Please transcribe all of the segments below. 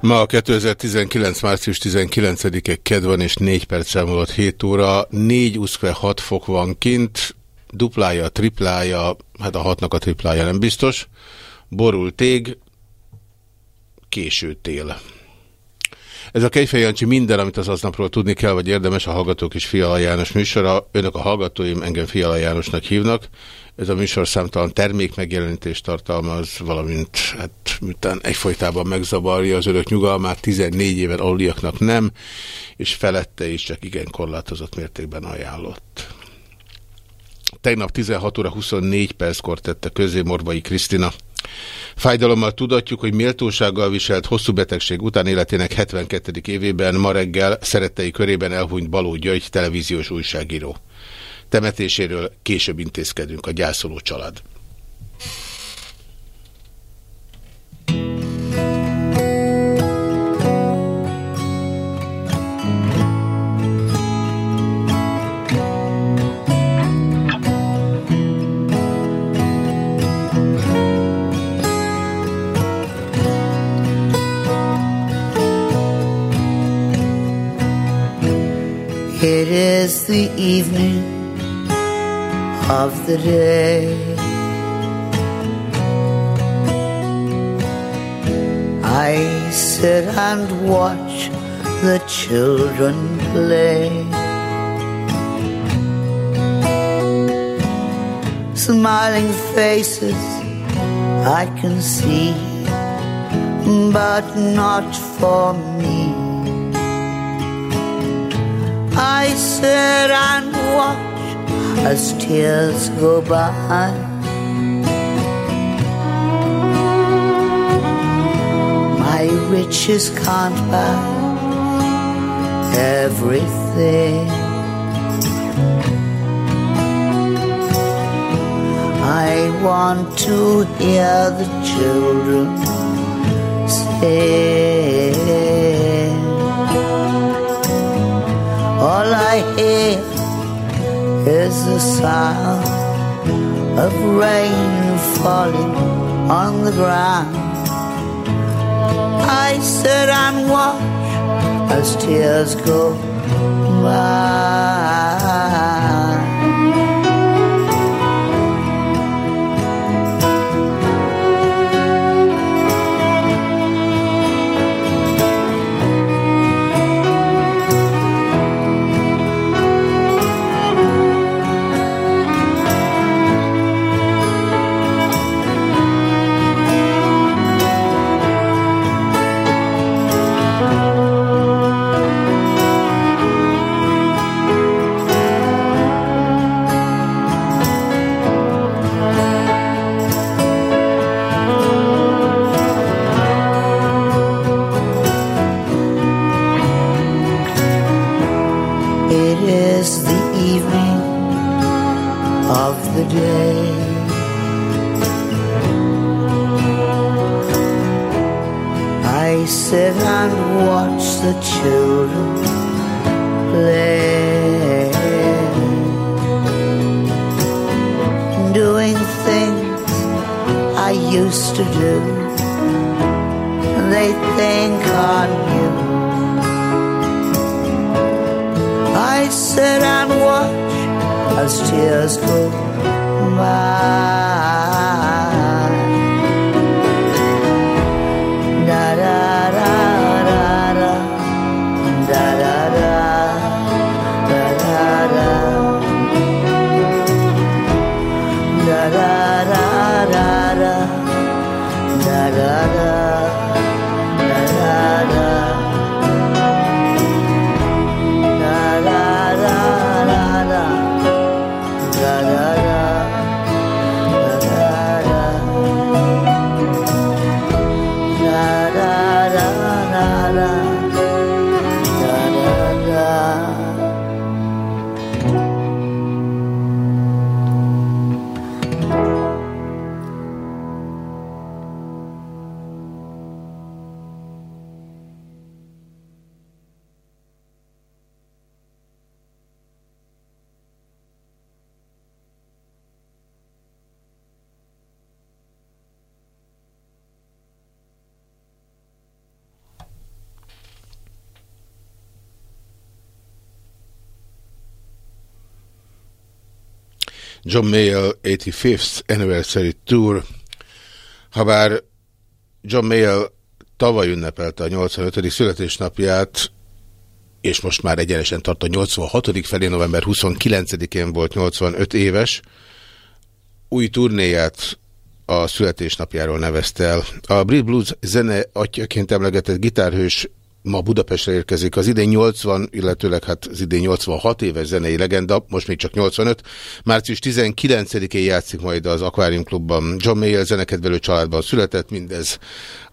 Ma 2019. március 19-e ked van, és 4 perc volt 7 óra. 4 uszkve 6 fok van kint, duplája, triplája, hát a hatnak a triplája nem biztos. Borul tég, késő tél. Ez a Kejfej Jancsi minden, amit az aznapról tudni kell, vagy érdemes a Hallgatók és Fiala János műsora. Önök a hallgatóim engem Fiala Jánosnak hívnak. Ez a műsor számtalan termék megjelenítést tartalmaz, valamint hát, miután egyfolytában megzavarja az örök nyugalmát, 14 éven aluliaknak nem, és felette is csak igen korlátozott mértékben ajánlott. Tegnap 16 óra 24 perckor tette közé Morvai Krisztina. Fájdalommal tudatjuk, hogy méltósággal viselt hosszú betegség után életének 72. évében ma reggel szerettei körében elhunyt Baló György televíziós újságíró. Temetéséről később intézkedünk a gyászoló család. It is the evening of the day. I sit and watch the children play. Smiling faces I can see, but not for me. I sit and watch as tears go by. My riches can't buy everything. I want to hear the children sing. All I hear is the sound of rain falling on the ground. I sit and watch as tears go by. John Mayall 85th Anniversary Tour. Habár John Mayall tavaly ünnepelte a 85. születésnapját, és most már egyenesen tart a 86. felé, november 29-én volt 85 éves, új turnéját a születésnapjáról nevezte el. A Brit Blues zene atyaként emlegetett gitárhős ma Budapestre érkezik. Az idén 80, illetőleg hát az idén 86 éves zenei legenda, most még csak 85. Március 19-én játszik majd az Aquarium Klubban. John Mayall zenekedvelő családban született, mindez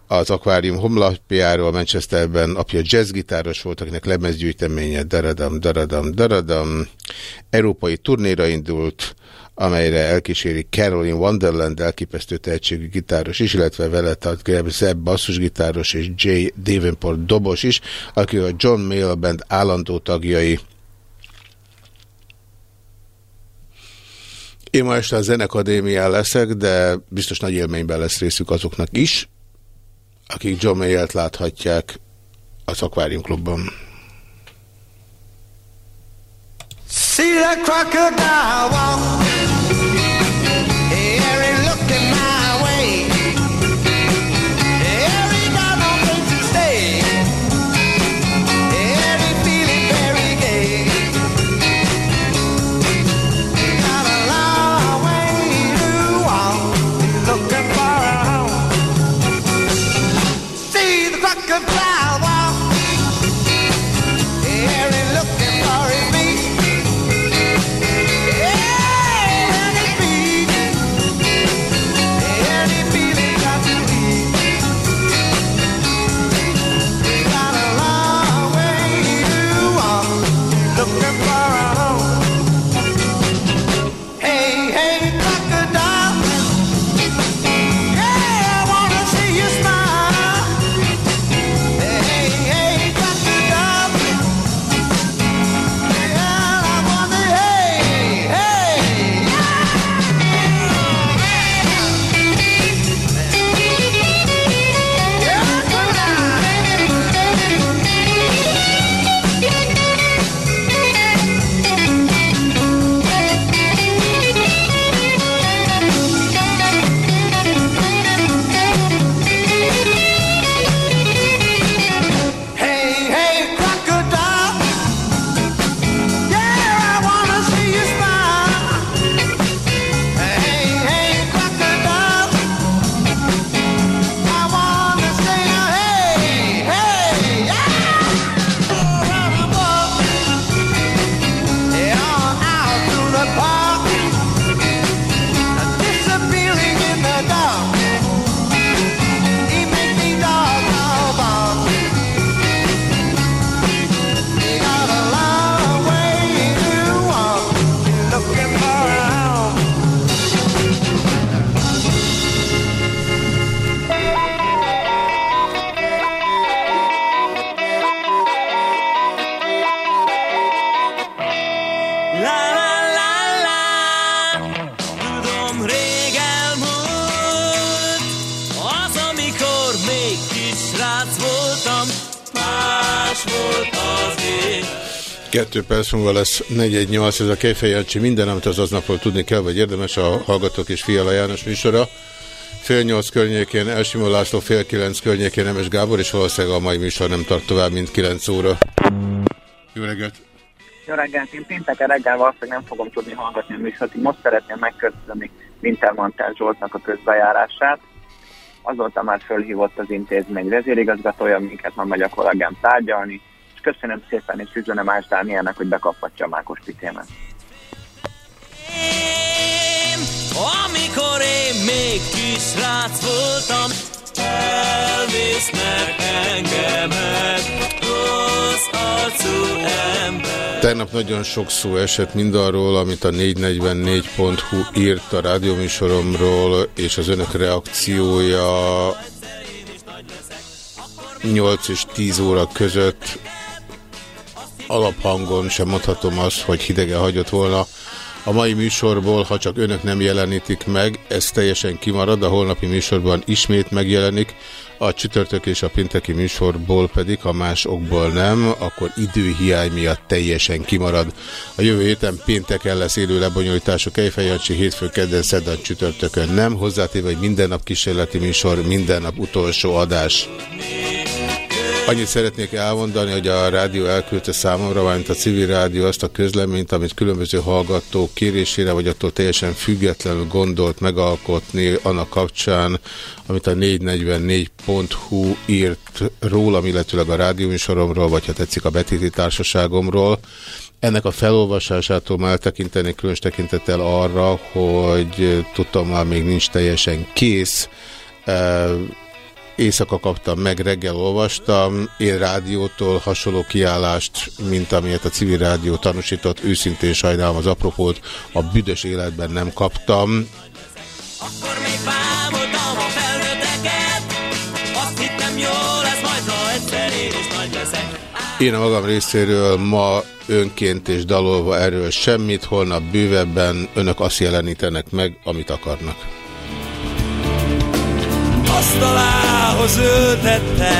az Aquarium homlapjáról Manchesterben apja jazzgitáros volt, akinek lemezgyűjteménye daradam, daradam, daradam. Európai turnéra indult, amelyre elkíséri Caroline Wonderland elképesztő tehetségű gitáros is, illetve vele tart Zeb basszusgitáros és Jay Davenport dobos is, aki a John Mayall Band állandó tagjai. Én ma este a Zenekadémián leszek, de biztos nagy élményben lesz részük azoknak is, akik John Mayall-t láthatják az Aquarium Klubban. See that crocodile walk múlva lesz 418, ez a Kejfej Jancsi minden, amit az aznapról tudni kell, vagy érdemes a Hallgatók és Fiala János műsora. Fél nyolc környékén, Elsimó László, fél kilenc környékén Nemes Gábor, és valószínűleg a mai műsor nem tart tovább, mint kilenc óra. Jó reggelt! Jó reggelt! Én pénteken reggel valószínűleg nem fogom tudni hallgatni a műsort, most szeretném megköszönni Wintermantel Zsoltnak a közbejárását. Azóta már fölhívott az intézmény vezérigazgatója, minket már megy a kollégám tárgyalni, köszönöm szépen, és üzenem Ás Dánielnek, hogy bekaphatja a Mákos pitémet. amikor én még kis rác voltam, elvisznek engemet, rossz arcú ember. Tegnap nagyon sok szó esett mindarról, amit a 444.hu írt a rádióműsoromról, és az önök reakciója 8 és 10 óra között alaphangon sem mondhatom azt, hogy hidege hagyott volna. A mai műsorból, ha csak önök nem jelenítik meg, ez teljesen kimarad, a holnapi műsorban ismét megjelenik, a csütörtök és a pinteki műsorból pedig, ha más okból nem, akkor időhiány miatt teljesen kimarad. A jövő héten pénteken lesz élő lebonyolítású Kejfejancsi, hétfő, kedden, szedden, csütörtökön nem, hozzátéve, hogy minden nap kísérleti műsor, minden nap utolsó adás. Annyit szeretnék elmondani, hogy a rádió elküldte számomra, valamint a civil rádió azt a közleményt, amit különböző hallgatók kérésére, vagy attól teljesen függetlenül gondolt megalkotni annak kapcsán, amit a 444.hu írt rólam, illetőleg a rádióműsoromról, vagy ha tetszik a betéti társaságomról. Ennek a felolvasásától eltekinteni különös tekintettel arra, hogy tudtam már még nincs teljesen kész, Éjszaka kaptam meg, reggel olvastam, én rádiótól hasonló kiállást, mint amilyet a civil rádió tanúsított, őszintén sajnálom az apropót, a büdös életben nem kaptam. Akkor még bámoltam a felnőtteket, azt hittem jó lesz majd, ha egyszer én is nagy leszek. Én a magam részéről ma önként és dalolva erről semmit, holnap bővebben önök azt jelenítenek meg, amit akarnak asztalához ültette.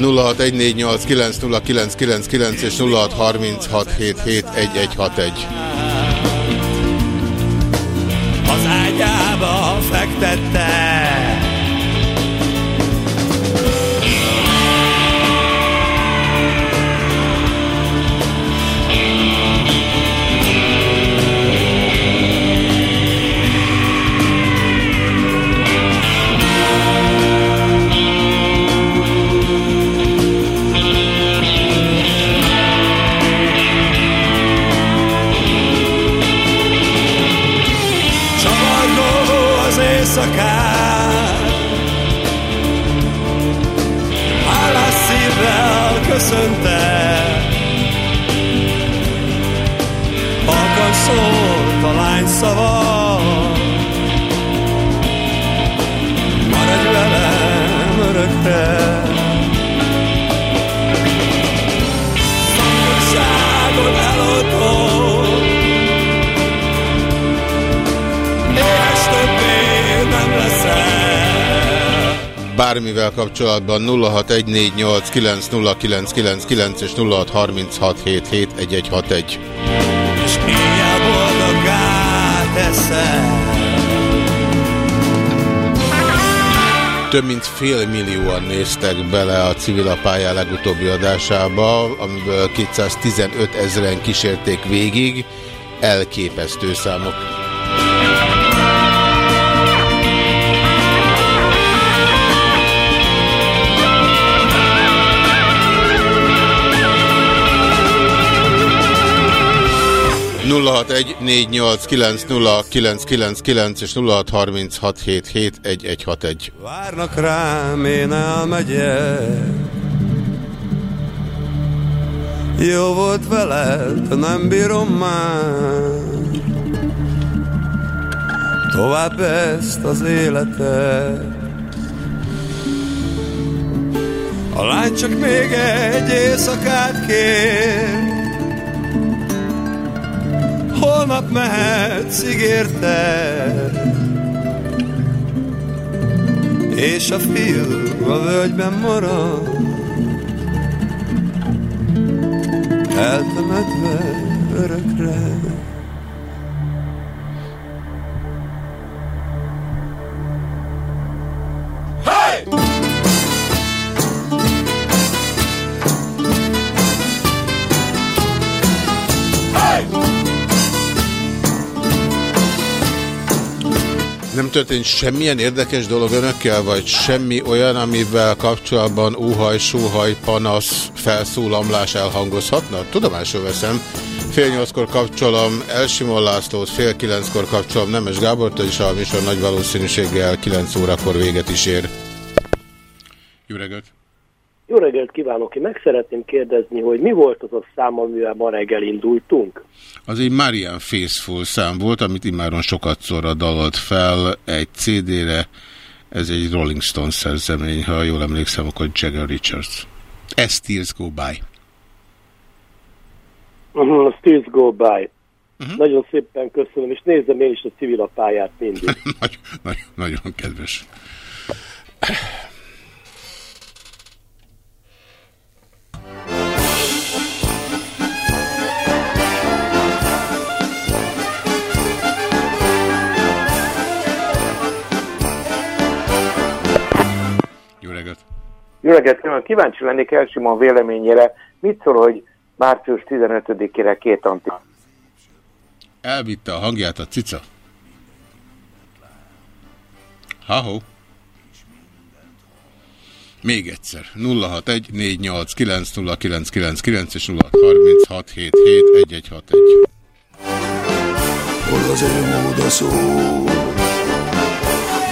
0614890999 és 0636771161. Az ágyába fektette. listen. Bármivel kapcsolatban 0614890999 és 0636771161. És éjjel boldoggá Több mint fél millióan néztek bele a civil a pályá legutóbbi adásába, amiből 215 ezeren kísérték végig. Elképesztő számok. 0614890999 és 0636771161. Várnak rám, én elmegyek. Jó volt veled, nem bírom már. Tovább ezt az életet. A lány csak még egy éjszakát kér holnap mehetsz, ígérte. És a fiú a völgyben marad, eltemetve örökre. Történt semmilyen érdekes dolog önökkel, vagy semmi olyan, amivel kapcsolatban óhaj, sóhaj, panasz, felszólamlás elhangozhatna? Tudomásul veszem. Fél nyolckor kapcsolom Elsimon Lászlót, fél kilenckor kapcsolom Nemes Gábort, és a műsor nagy valószínűséggel kilenc órakor véget is ér. Jó reggelt! Jó reggelt kívánok! Én meg szeretném kérdezni, hogy mi volt az a szám, amivel ma reggel indultunk? Az egy Marian Faithful szám volt, amit immáron sokat szorra dalolt fel egy CD-re. Ez egy Rolling Stone szerzemény, ha jól emlékszem, akkor Jagger Richards. As Tears Go By. Uh -huh, Tears Go By. Uh-huh. Nagyon szépen köszönöm, és nézem én is a civil a pályát mindig. Nagy, nagy, nagyon kedves. Jó reggelt! Kíváncsi lennék Elsimon véleményére. Mit szól, hogy március 15-ére két anti... Elvitte a hangját a cica. Ha-ho. Még egyszer. 061 489 0999 és 0636 77 Hol az örömód a szó?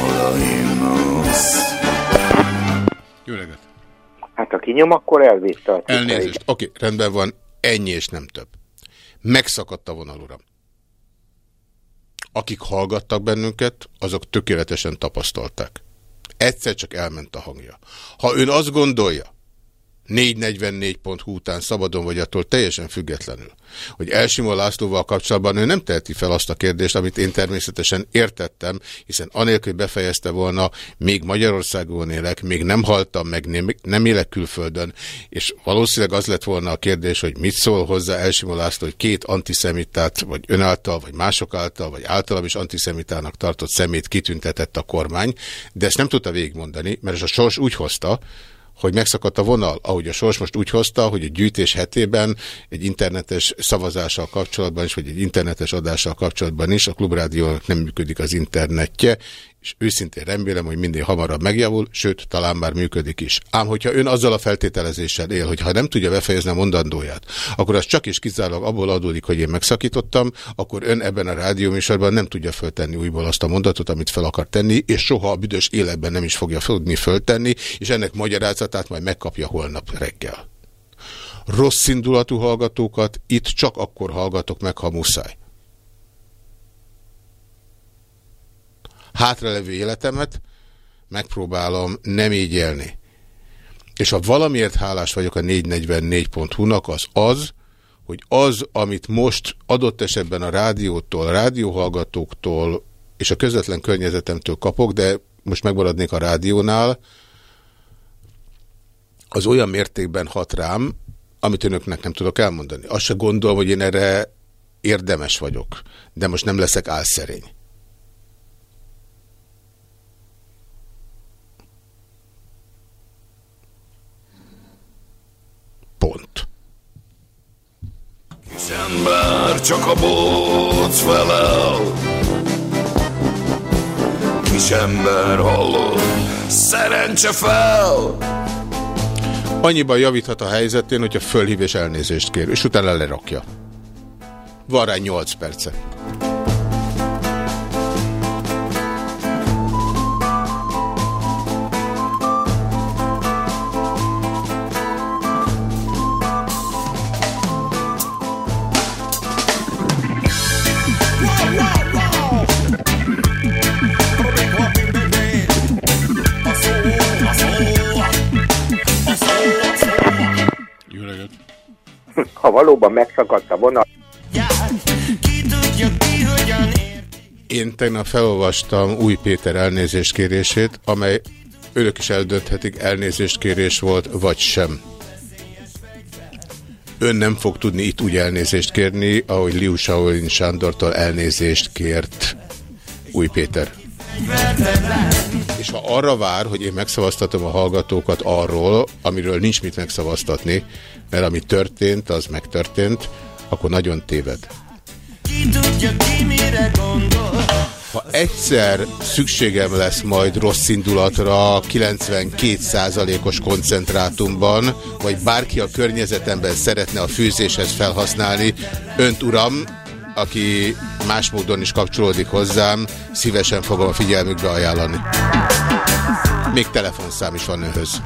Hol a himnusz? Jó reggelt! Hát ha kinyom, akkor elvitte a Elnézést. Oké, okay, rendben van. Ennyi és nem több. Megszakadt a vonal, uram. Akik hallgattak bennünket, azok tökéletesen tapasztalták. Egyszer csak elment a hangja. Ha ön azt gondolja, 444.hu után szabadon vagy attól teljesen függetlenül, hogy Elsimó Lászlóval kapcsolatban ő nem teheti fel azt a kérdést, amit én természetesen értettem, hiszen anélkül, hogy befejezte volna, még Magyarországon élek, még nem haltam meg, nem, élek külföldön, és valószínűleg az lett volna a kérdés, hogy mit szól hozzá Elsimó László, hogy két antiszemitát, vagy ön által, vagy mások által, vagy általam is antiszemitának tartott szemét kitüntetett a kormány, de ezt nem tudta végigmondani, mert ez a sors úgy hozta, hogy megszakadt a vonal, ahogy a sors most úgy hozta, hogy a gyűjtés hetében egy internetes szavazással kapcsolatban is, vagy egy internetes adással kapcsolatban is a klubrádiónak nem működik az internetje, és őszintén remélem, hogy minél hamarabb megjavul, sőt, talán már működik is. Ám hogyha ön azzal a feltételezéssel él, hogy ha nem tudja befejezni a mondandóját, akkor az csak is kizárólag abból adódik, hogy én megszakítottam, akkor ön ebben a rádióműsorban nem tudja föltenni újból azt a mondatot, amit fel akar tenni, és soha a büdös életben nem is fogja tudni föltenni, és ennek magyarázatát majd megkapja holnap reggel. Rossz indulatú hallgatókat itt csak akkor hallgatok meg, ha muszáj. Hátralevő életemet megpróbálom nem így élni. És ha valamiért hálás vagyok a 444.hu-nak, az az, hogy az, amit most adott esetben a rádiótól, a rádióhallgatóktól és a közvetlen környezetemtől kapok, de most megmaradnék a rádiónál, az olyan mértékben hat rám, amit önöknek nem tudok elmondani. Azt se gondolom, hogy én erre érdemes vagyok, de most nem leszek álszerény. Pont. Kisember csak a bóc felel Kisember hallod, szerencse fel Annyiban javíthat a helyzetén, hogyha fölhív és elnézést kér, és utána lerakja. Van rá 8 perce. Ha valóban megszakadt a vonal. Én tegnap felolvastam Új Péter elnézéstkérését, amely önök is eldönthetik, elnézéstkérés volt, vagy sem. Ön nem fog tudni itt úgy elnézést kérni, ahogy Liu Shaolin Sándortól elnézést kért Új Péter. És ha arra vár, hogy én megszavaztatom a hallgatókat arról, amiről nincs mit megszavaztatni, mert ami történt, az megtörtént, akkor nagyon téved. Ki tudja, ki mire gondol? Ha egyszer szükségem lesz majd rossz indulatra 92%-os koncentrátumban, vagy bárki a környezetemben szeretne a fűzéshez felhasználni, önt uram, aki más módon is kapcsolódik hozzám, szívesen fogom a figyelmükbe ajánlani. Még telefonszám is van önhöz.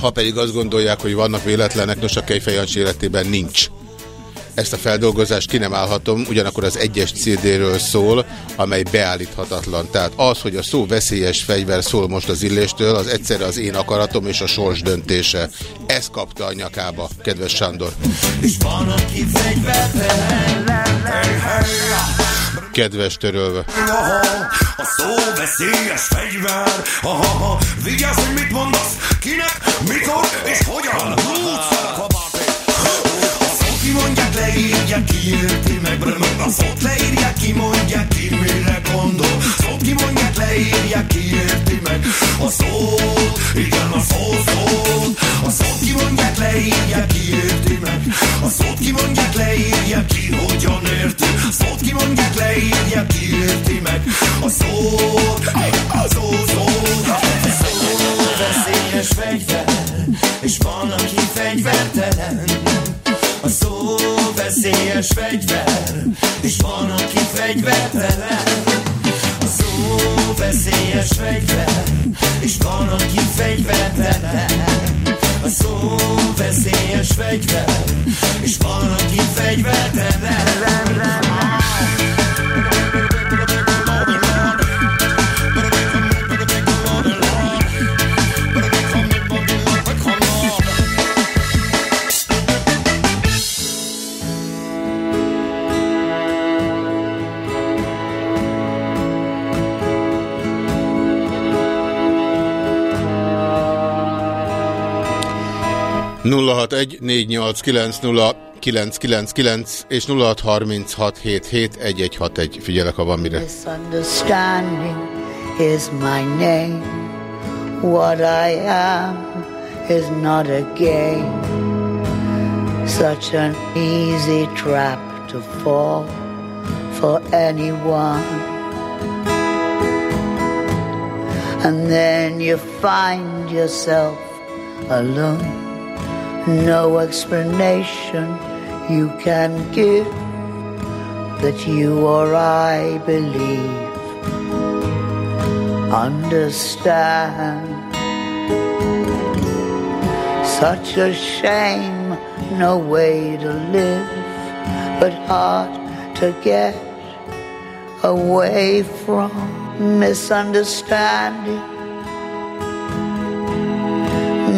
Ha pedig azt gondolják, hogy vannak véletlenek, nos a Kejfej életében nincs. Ezt a feldolgozást ki nem állhatom, ugyanakkor az egyes CD-ről szól, amely beállíthatatlan. Tehát az, hogy a szó veszélyes fegyver szól most az illéstől, az egyszerre az én akaratom és a sors döntése. Ez kapta a nyakába, kedves Sándor. És van, aki Kedves törölve. A szó veszélyes fegyver. Aha, vigyázz, hogy mit mondasz, kinek, mikor és hogyan. Kimondják, leírják, ki érti meg A szót leírják, kimondják, ki mire gondol Szót kimondják, leírják, ki érti meg A szót, igen a szó, szót A szót kimondják, leírják, ki érti meg A szót kimondják, leírják, ki hogyan érti Szót kimondják, leírják, ki érti meg A szót, a szó, szót A szó veszélyes fegyver És van, aki fegyvertelen a szó veszélyes fegyver, és van, aki fegyvertelen. A szó veszélyes fegyver, és van, aki fegyvertelen. A szó veszélyes fegyver, és van, aki fegyvertelen. És 0636771161. Figyelek, ha van mire. Misunderstanding is my name. What I am is not a game. Such an easy trap to fall for anyone. And then you find yourself alone no explanation you can give that you or I believe. Understand. Such a shame, no way to live, but hard to get away from misunderstanding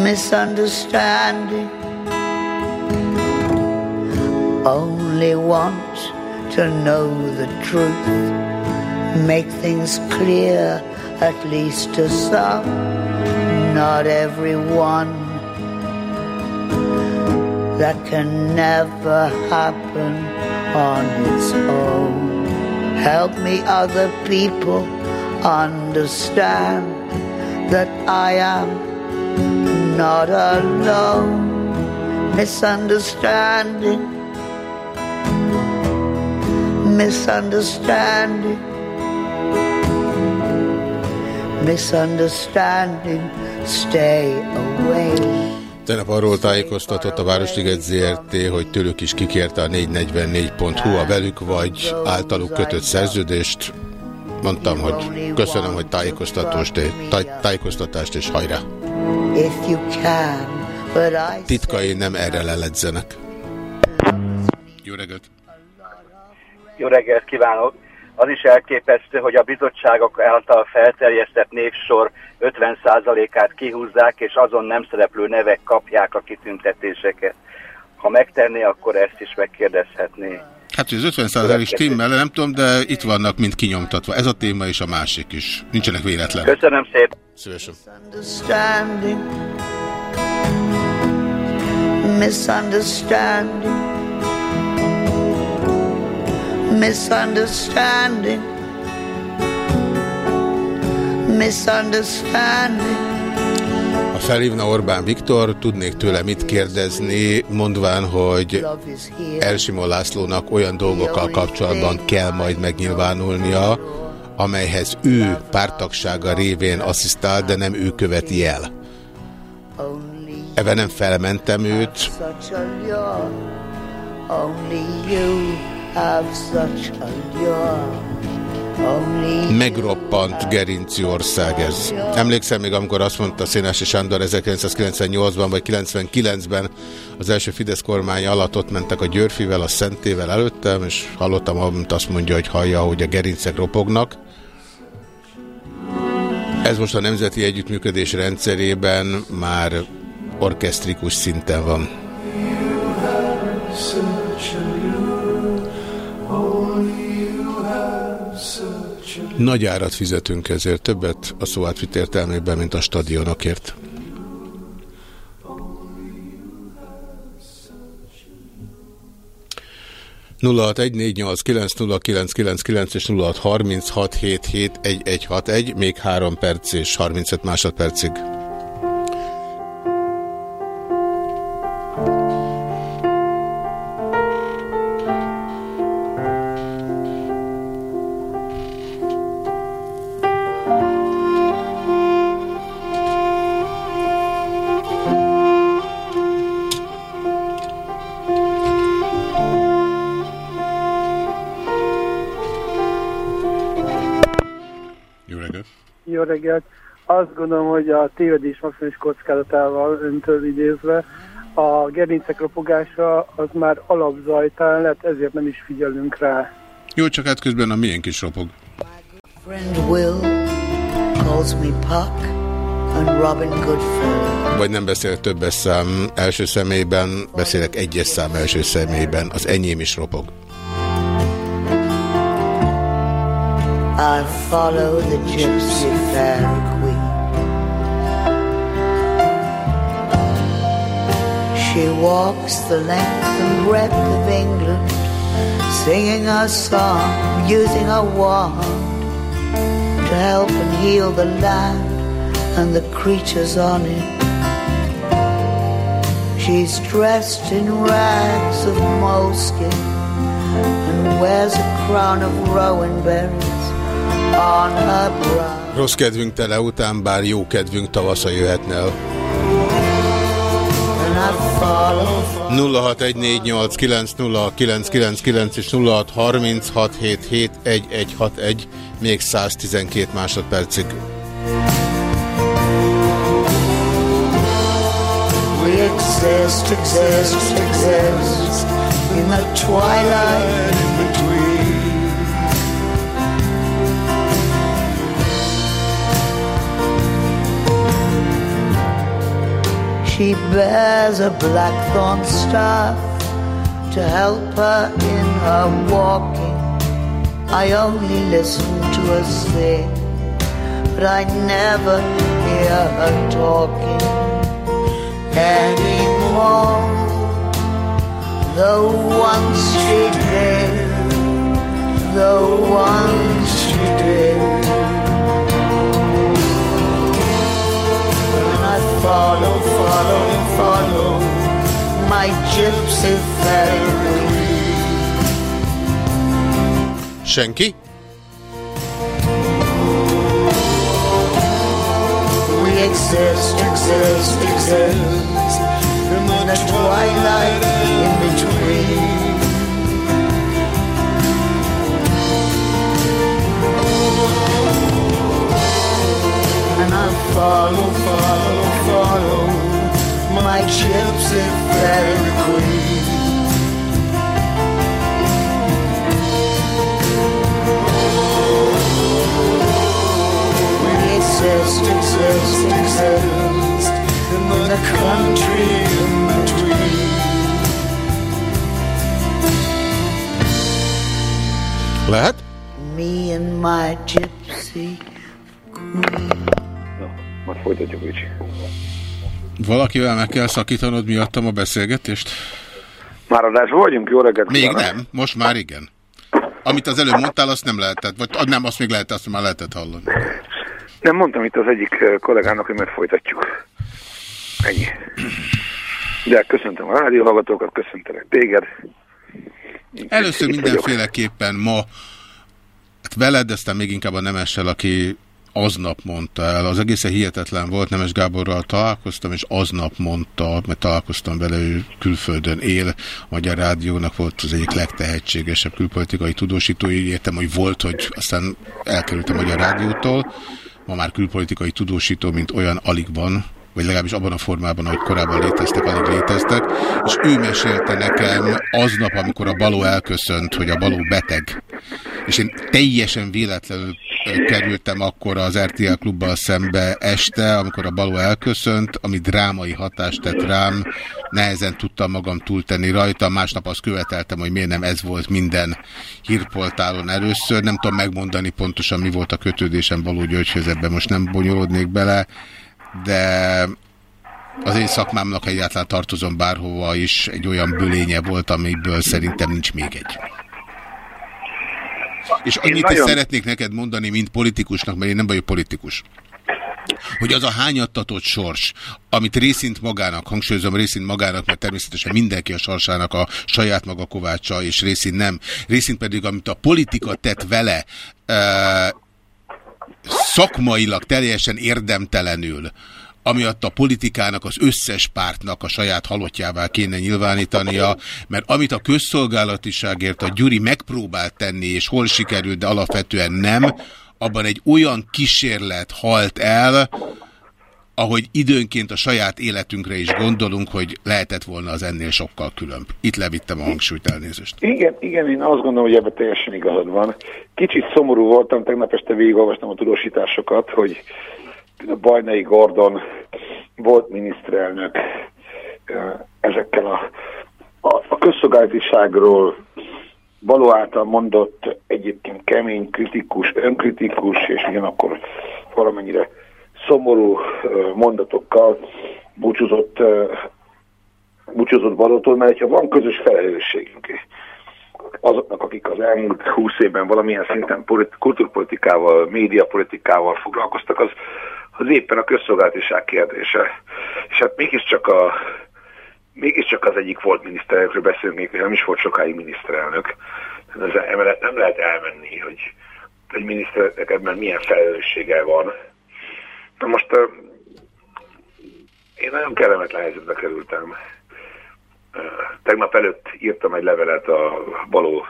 misunderstanding. Only want to know the truth, make things clear, at least to some, not everyone. That can never happen on its own. Help me, other people, understand that I am not alone. Misunderstanding, misunderstanding, misunderstanding, stay away. Tegnap arról tájékoztatott a Városliget ZRT, hogy tőlük is kikérte a 444.hu a velük vagy általuk kötött szerződést. Mondtam, hogy köszönöm, hogy tájékoztatást, tájékoztatást és hajrá! Titkai nem erre leledzenek. Jó reggelt! Jó reggelt kívánok! Az is elképesztő, hogy a bizottságok által felterjesztett névsor 50%-át kihúzzák, és azon nem szereplő nevek kapják a kitüntetéseket. Ha megtenné, akkor ezt is megkérdezhetné. Hát, hogy az 50 is stimmel, nem tudom, de itt vannak, mint kinyomtatva. Ez a téma és a másik is. Nincsenek véletlen. Köszönöm szépen. Szívesen. Misunderstanding. Misunderstanding. Misunderstanding. Misunderstanding felhívna Orbán Viktor, tudnék tőle mit kérdezni, mondván, hogy Elsimon Lászlónak olyan dolgokkal kapcsolatban kell majd megnyilvánulnia, amelyhez ő pártagsága révén asszisztál, de nem ő követi el. Evel nem felmentem őt. Megroppant gerinci ország ez. Emlékszem még, amikor azt mondta Szénási Sándor 1998-ban vagy 99-ben az első Fidesz kormány alatt ott mentek a Györfivel, a Szentével előttem, és hallottam, amit azt mondja, hogy hallja, hogy a gerincek ropognak. Ez most a Nemzeti Együttműködés rendszerében már orkesztrikus szinten van. Nagy árat fizetünk ezért, többet a szó átvit értelmében, mint a stadionokért. és nulla még három perc és 35 másodpercig. Azt gondolom, hogy a tévedés maximális kockázatával öntől idézve a gerincek ropogása az már alapzajtán lett, ezért nem is figyelünk rá. Jó, csak hát közben a milyen kis ropog. Vagy nem beszél többes szám első személyben, beszélek egyes szám első személyben, az enyém is ropog. I follow the gypsy fairy queen. She walks the length and breadth of England, singing a song, using a wand to help and heal the land and the creatures on it. She's dressed in rags of moleskin and wears a crown of rowan berries on her brow. Rossz kedvünk tele után, bár jó kedvünk tavasza jöhetne. And I follow 0614890999 és 0636771161 még 112 másodpercig. We exist, exist, exist in the twilight She bears a blackthorn staff to help her in her walking. I only listen to her sing, but I never hear her talking anymore. Though once she did, though once she did. Follow, follow, follow my gypsy fairy. Senki? We exist, exist, exist the twilight in between. And I follow, follow, follow my gypsy fairy queen. We exist, exist, exist in the country in between. Lehet? Me and my gypsy folytatjuk, Vicsi. Valakivel meg kell szakítanod miattam a beszélgetést? Már adásban vagyunk, jó reggelt Még kívánok. nem, most már igen. Amit az előbb mondtál, azt nem lehetett, vagy nem, azt még lehet, azt már lehetett hallani. Nem mondtam itt az egyik eh, kollégának, hogy majd folytatjuk. Ennyi. De köszöntöm a rádióhallgatókat, köszöntelek téged. Először mindenféleképpen ma hát veled, aztán még inkább a Nemessel, aki aznap mondta el, az egészen hihetetlen volt, Nemes Gáborral találkoztam, és aznap mondta, mert találkoztam vele, ő külföldön él, a Magyar Rádiónak volt az egyik legtehetségesebb külpolitikai tudósítói, értem, hogy volt, hogy aztán elkerült a Magyar Rádiótól, ma már külpolitikai tudósító, mint olyan alig van, vagy legalábbis abban a formában, ahogy korábban léteztek, alig léteztek, és ő mesélte nekem aznap, amikor a Baló elköszönt, hogy a Baló beteg. És én teljesen véletlenül kerültem akkor az RTL klubbal szembe este, amikor a Baló elköszönt, ami drámai hatást tett rám, nehezen tudtam magam túltenni rajta, másnap azt követeltem, hogy miért nem ez volt minden hírpoltálon először, nem tudom megmondani pontosan mi volt a kötődésem Baló Györgyhöz, ebben most nem bonyolódnék bele, de az én szakmámnak egyáltalán tartozom bárhova is, egy olyan bölénye volt, amiből szerintem nincs még egy. És annyit nagyon... is szeretnék neked mondani, mint politikusnak, mert én nem vagyok politikus hogy az a hányattatott sors, amit részint magának, hangsúlyozom részint magának, mert természetesen mindenki a sorsának a saját maga kovácsa, és részint nem, részint pedig, amit a politika tett vele, e, szakmailag teljesen érdemtelenül, amiatt a politikának, az összes pártnak a saját halottjává kéne nyilvánítania, mert amit a közszolgálatiságért a Gyuri megpróbált tenni, és hol sikerült, de alapvetően nem, abban egy olyan kísérlet halt el, ahogy időnként a saját életünkre is gondolunk, hogy lehetett volna az ennél sokkal különb. Itt levittem a hangsúlyt elnézést. Igen, igen, én azt gondolom, hogy ebben teljesen igazad van. Kicsit szomorú voltam, tegnap este végigolvastam a tudósításokat, hogy a Bajnai Gordon volt miniszterelnök ezekkel a, a, a közszolgálatiságról való által mondott egyébként kemény, kritikus, önkritikus, és ugyanakkor valamennyire szomorú mondatokkal búcsúzott, búcsúzott valótól, mert ha van közös felelősségünk, azoknak, akik az elmúlt húsz évben valamilyen szinten kultúrpolitikával, médiapolitikával foglalkoztak, az, az éppen a közszolgálatiság kérdése. És hát mégiscsak, a, mégiscsak az egyik volt miniszterelnökről beszélünk, még nem is volt sokáig miniszterelnök. Ez emellett nem lehet elmenni, hogy egy miniszterelnök ebben milyen felelőssége van. Na most én nagyon kellemetlen helyzetbe kerültem. Tegnap előtt írtam egy levelet a Baló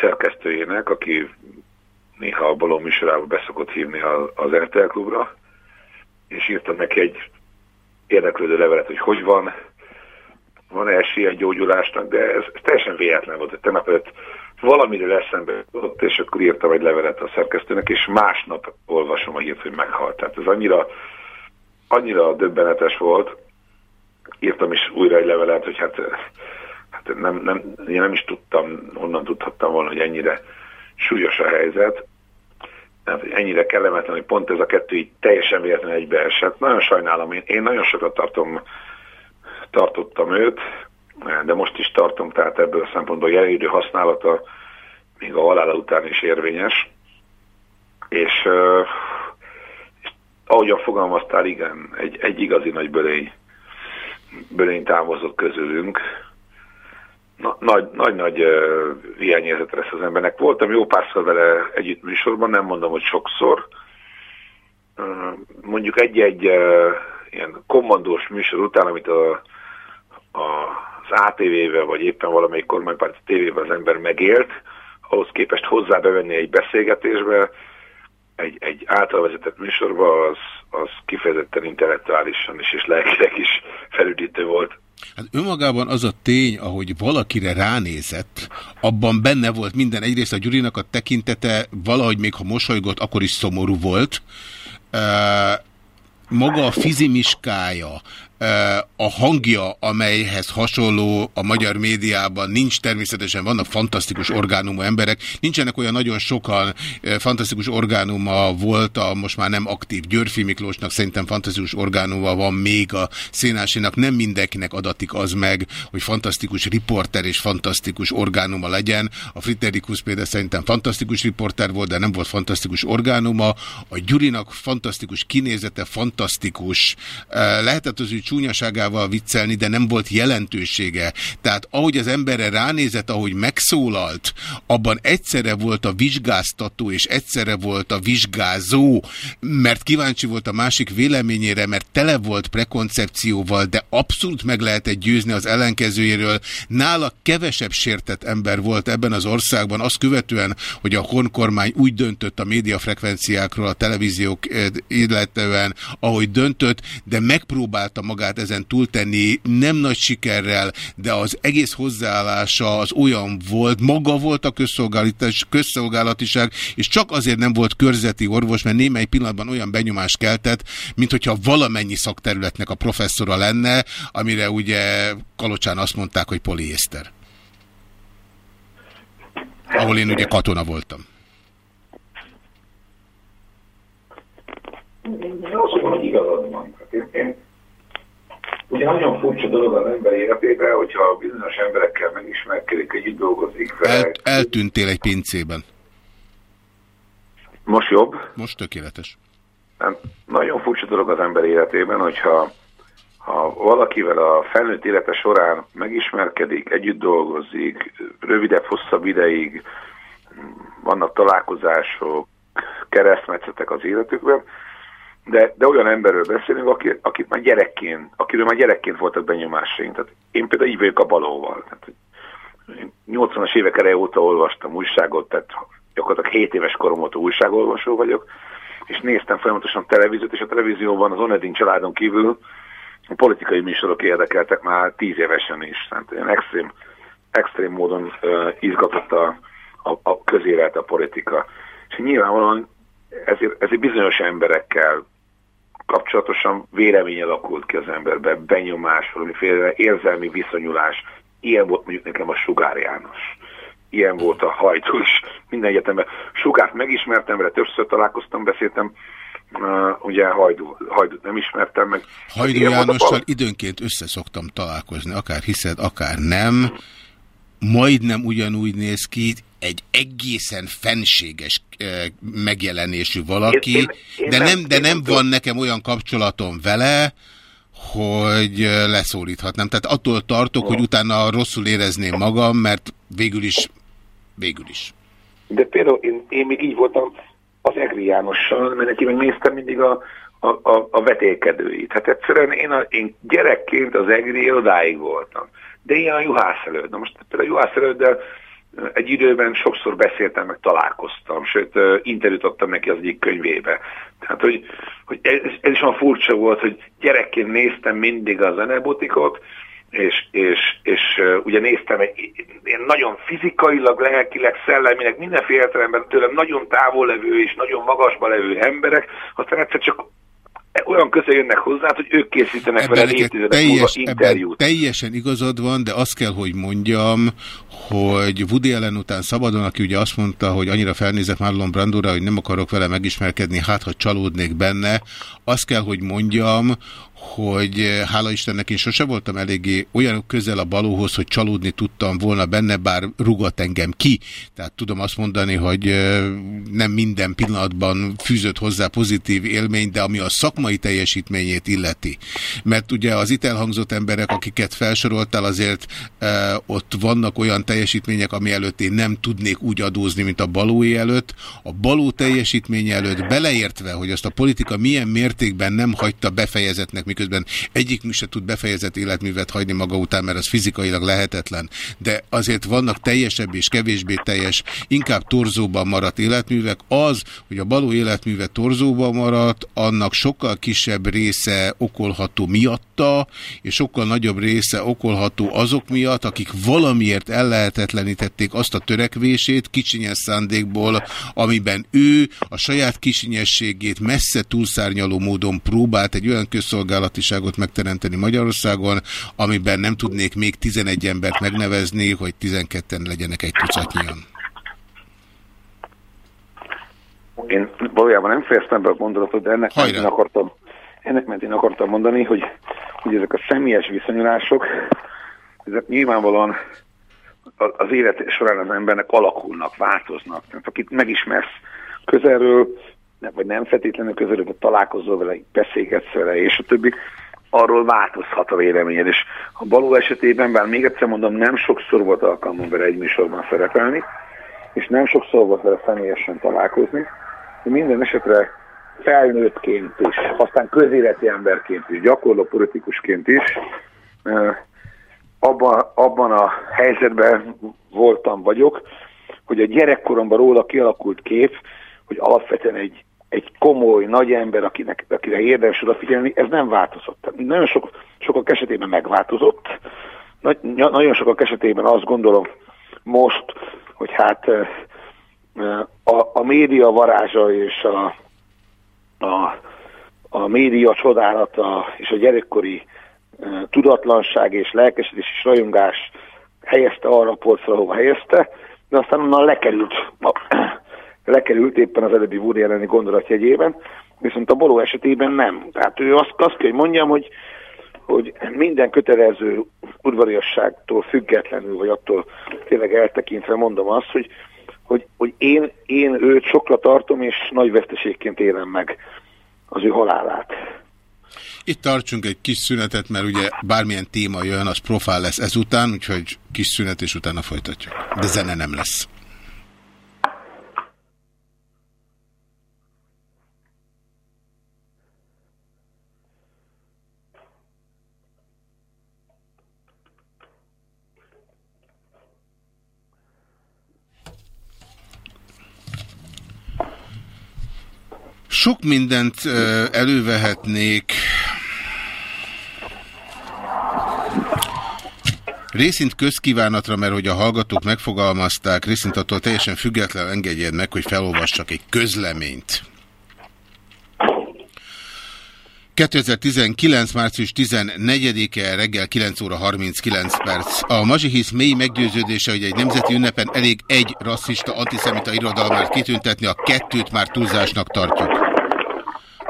szerkesztőjének, aki néha a Baló műsorába beszokott hívni az RTL klubra, és írtam neki egy érdeklődő levelet, hogy hogy van, van-e esélye gyógyulásnak, de ez teljesen véletlen volt. Tegnap előtt valamiről eszembe ott, és akkor írtam egy levelet a szerkesztőnek, és másnap olvasom a hírt, hogy meghalt. Tehát ez annyira, annyira döbbenetes volt, írtam is újra egy levelet, hogy hát, hát nem, nem, én nem is tudtam, onnan tudhattam volna, hogy ennyire súlyos a helyzet, tehát ennyire kellemetlen, hogy pont ez a kettő így teljesen véletlenül egybeesett. Nagyon sajnálom, én, én nagyon sokat tartom, tartottam őt, de most is tartom, tehát ebből a szempontból a jelenidő használata még a halála után is érvényes. És, és ahogyan fogalmaztál, igen, egy, egy igazi nagy bölény, bölény távozott közülünk, nagy-nagy uh, hiányérzete lesz az embernek. Voltam jó párszor vele együtt műsorban, nem mondom, hogy sokszor. Mondjuk egy-egy ilyen kommandós műsor után, amit a, a, ATV-vel, vagy éppen valamelyik kormánypárti tévével az ember megélt, ahhoz képest hozzá bevenni egy beszélgetésbe, egy, egy általvezetett műsorba, az, az kifejezetten intellektuálisan is és lelkileg is felüdítő volt. Hát önmagában az a tény, ahogy valakire ránézett, abban benne volt minden. Egyrészt a Gyurinak a tekintete valahogy még ha mosolygott, akkor is szomorú volt. Maga a fizimiskája, a hangja, amelyhez hasonló a magyar médiában nincs, természetesen vannak fantasztikus orgánumú emberek, nincsenek olyan nagyon sokan, fantasztikus orgánuma volt a most már nem aktív Györfi Miklósnak, szerintem fantasztikus orgánuma van még a Szénásinak, nem mindenkinek adatik az meg, hogy fantasztikus riporter és fantasztikus orgánuma legyen. A Friterikus például szerintem fantasztikus riporter volt, de nem volt fantasztikus orgánuma. A Gyurinak fantasztikus kinézete, fantasztikus. Lehetett az ő csúnyaságával viccelni, de nem volt jelentősége. Tehát ahogy az emberre ránézett, ahogy megszólalt, abban egyszerre volt a vizsgáztató, és egyszerre volt a vizsgázó, mert kíváncsi volt a másik véleményére, mert tele volt prekoncepcióval, de abszolút meg lehetett győzni az ellenkezőjéről. Nála kevesebb sértett ember volt ebben az országban, azt követően, hogy a honkormány úgy döntött a médiafrekvenciákról, a televíziók eh, illetően, ahogy döntött, de megpróbálta magát ezen túltenni, nem nagy sikerrel, de az egész hozzáállása az olyan volt, maga volt a közszolgálatiság, és csak azért nem volt körzeti orvos, mert némely pillanatban olyan benyomást keltett, mint hogyha valamennyi szakterületnek a professzora lenne, amire ugye Kalocsán azt mondták, hogy poliészter. Ahol én ugye katona voltam. Én azt mondom, hogy igazad van. Hát én, én, ugye nagyon furcsa dolog az ember életében, hogyha bizonyos emberekkel megismerkedik, együtt dolgozik vele. El, eltűntél egy pincében. Most jobb? Most tökéletes. Nem, nagyon furcsa dolog az ember életében, hogyha ha valakivel a felnőtt élete során megismerkedik, együtt dolgozik, rövidebb, hosszabb ideig, vannak találkozások, keresztmetszetek az életükben, de, de olyan emberről beszélünk, aki, akit már gyerekként, akiről már gyerekként voltak benyomásaink. Tehát én például így vagyok a balóval. Tehát, 80-as évek eleje óta olvastam újságot, tehát gyakorlatilag 7 éves korom óta újságolvasó vagyok, és néztem folyamatosan televíziót, és a televízióban az Onedin családon kívül a politikai műsorok érdekeltek már 10 évesen is. Tehát ilyen extrém, extrém módon uh, izgatott a, a, a közélet, a politika. És nyilvánvalóan ezért, ezért bizonyos emberekkel kapcsolatosan vélemény alakult ki az emberben, benyomás, valamiféle érzelmi viszonyulás. Ilyen volt mondjuk nekem a Sugár János. Ilyen volt a Hajdú is. Minden egyetemben. Sugárt megismertem, vele többször találkoztam, beszéltem, Uh, ugye Hajdú, Hajdú nem ismertem meg. Hajdú Jánossal időnként összeszoktam találkozni, akár hiszed, akár nem. Majdnem ugyanúgy néz ki, egy egészen fenséges megjelenésű valaki, én, én, én de nem, de nem van nekem olyan kapcsolatom vele, hogy leszólíthatnám. Tehát attól tartok, hogy utána rosszul érezném magam, mert végül is, végül is. De például én, én még így voltam az Egri Jánossal, mert neki megnéztem mindig a, a, a, a vetélkedőit. Hát egyszerűen én, a, én gyerekként az Egri odáig voltam. De ilyen a juhász előtt. Na most például a juhász előtt, egy időben sokszor beszéltem, meg találkoztam, sőt, interjút adtam neki az egyik könyvébe. Tehát, hogy, hogy ez, ez is olyan furcsa volt, hogy gyerekként néztem mindig a zenebotikot, és, és, és ugye néztem én nagyon fizikailag, lelkileg, szellemileg, mindenféle értelemben tőlem nagyon távol levő és nagyon magasba levő emberek, aztán egyszer csak olyan közel jönnek hozzá, hogy ők készítenek ebben vele teljes, interjút. Teljesen igazad van, de azt kell, hogy mondjam, hogy Woody Allen után szabadon, aki ugye azt mondta, hogy annyira felnézek Marlon Brandóra, hogy nem akarok vele megismerkedni, hát ha csalódnék benne, azt kell, hogy mondjam, hogy eh, hála Istennek én sose voltam eléggé olyan közel a balóhoz, hogy csalódni tudtam volna benne, bár rugat engem ki. Tehát tudom azt mondani, hogy eh, nem minden pillanatban fűzött hozzá pozitív élmény, de ami a szakmai teljesítményét illeti. Mert ugye az itt elhangzott emberek, akiket felsoroltál, azért eh, ott vannak olyan teljesítmények, ami előtt én nem tudnék úgy adózni, mint a balói előtt. A baló teljesítménye előtt beleértve, hogy azt a politika milyen mértékben nem hagyta befejezetnek, miközben egyik se tud befejezett életművet hagyni maga után, mert az fizikailag lehetetlen. De azért vannak teljesebb és kevésbé teljes, inkább torzóban maradt életművek. Az, hogy a baló életműve torzóban maradt, annak sokkal kisebb része okolható miatta, és sokkal nagyobb része okolható azok miatt, akik valamiért ellehetetlenítették azt a törekvését kicsinyes szándékból, amiben ő a saját kisinyességét messze túlszárnyaló módon próbált egy olyan közszolgálat közszolgálatiságot megteremteni Magyarországon, amiben nem tudnék még 11 embert megnevezni, hogy 12-en legyenek egy tucatnyian. Én valójában nem fejeztem be a gondolatot, de ennek mentén akartam, ennek mentén akartam mondani, hogy, hogy ezek a személyes viszonyulások, ezek nyilvánvalóan az élet során az embernek alakulnak, változnak. Tehát akit megismersz közelről, vagy nem feltétlenül közölök, de találkozol vele, beszélgetsz vele, és a többi, arról változhat a véleményed. És a baló esetében, bár még egyszer mondom, nem sokszor volt alkalmam vele egy műsorban szerepelni, és nem sokszor volt vele személyesen találkozni, de minden esetre felnőttként is, aztán közéleti emberként is, gyakorló politikusként is, abban, abban a helyzetben voltam, vagyok, hogy a gyerekkoromban róla kialakult kép, hogy alapvetően egy, egy komoly, nagy ember, akinek, akire érdemes odafigyelni, ez nem változott. Nagyon sok, sokak esetében megváltozott, Nagy, nagyon sokak esetében azt gondolom most, hogy hát a, a média varázsa és a, a, a média csodálata és a gyerekkori tudatlanság és lelkesedés és rajongás helyezte arra a polcra, ahova helyezte, de aztán onnan lekerült, lekerült éppen az előbbi Woody elleni gondolatjegyében, viszont a Boló esetében nem. Tehát ő azt, azt kell, hogy mondjam, hogy, hogy minden kötelező udvariasságtól függetlenül, vagy attól tényleg eltekintve mondom azt, hogy, hogy, hogy én, én őt sokra tartom, és nagy veszteségként élem meg az ő halálát. Itt tartsunk egy kis szünetet, mert ugye bármilyen téma jön, az profál lesz ezután, úgyhogy kis szünet, és utána folytatjuk. De zene nem lesz. Sok mindent elővehetnék. Részint közkívánatra, mert hogy a hallgatók megfogalmazták, részint attól teljesen független engedjed meg, hogy felolvassak egy közleményt. 2019. március 14-e reggel 9 óra 39 perc. A Mazsihisz mély meggyőződése, hogy egy nemzeti ünnepen elég egy rasszista, antiszemita irodalmát kitüntetni, a kettőt már túlzásnak tartjuk.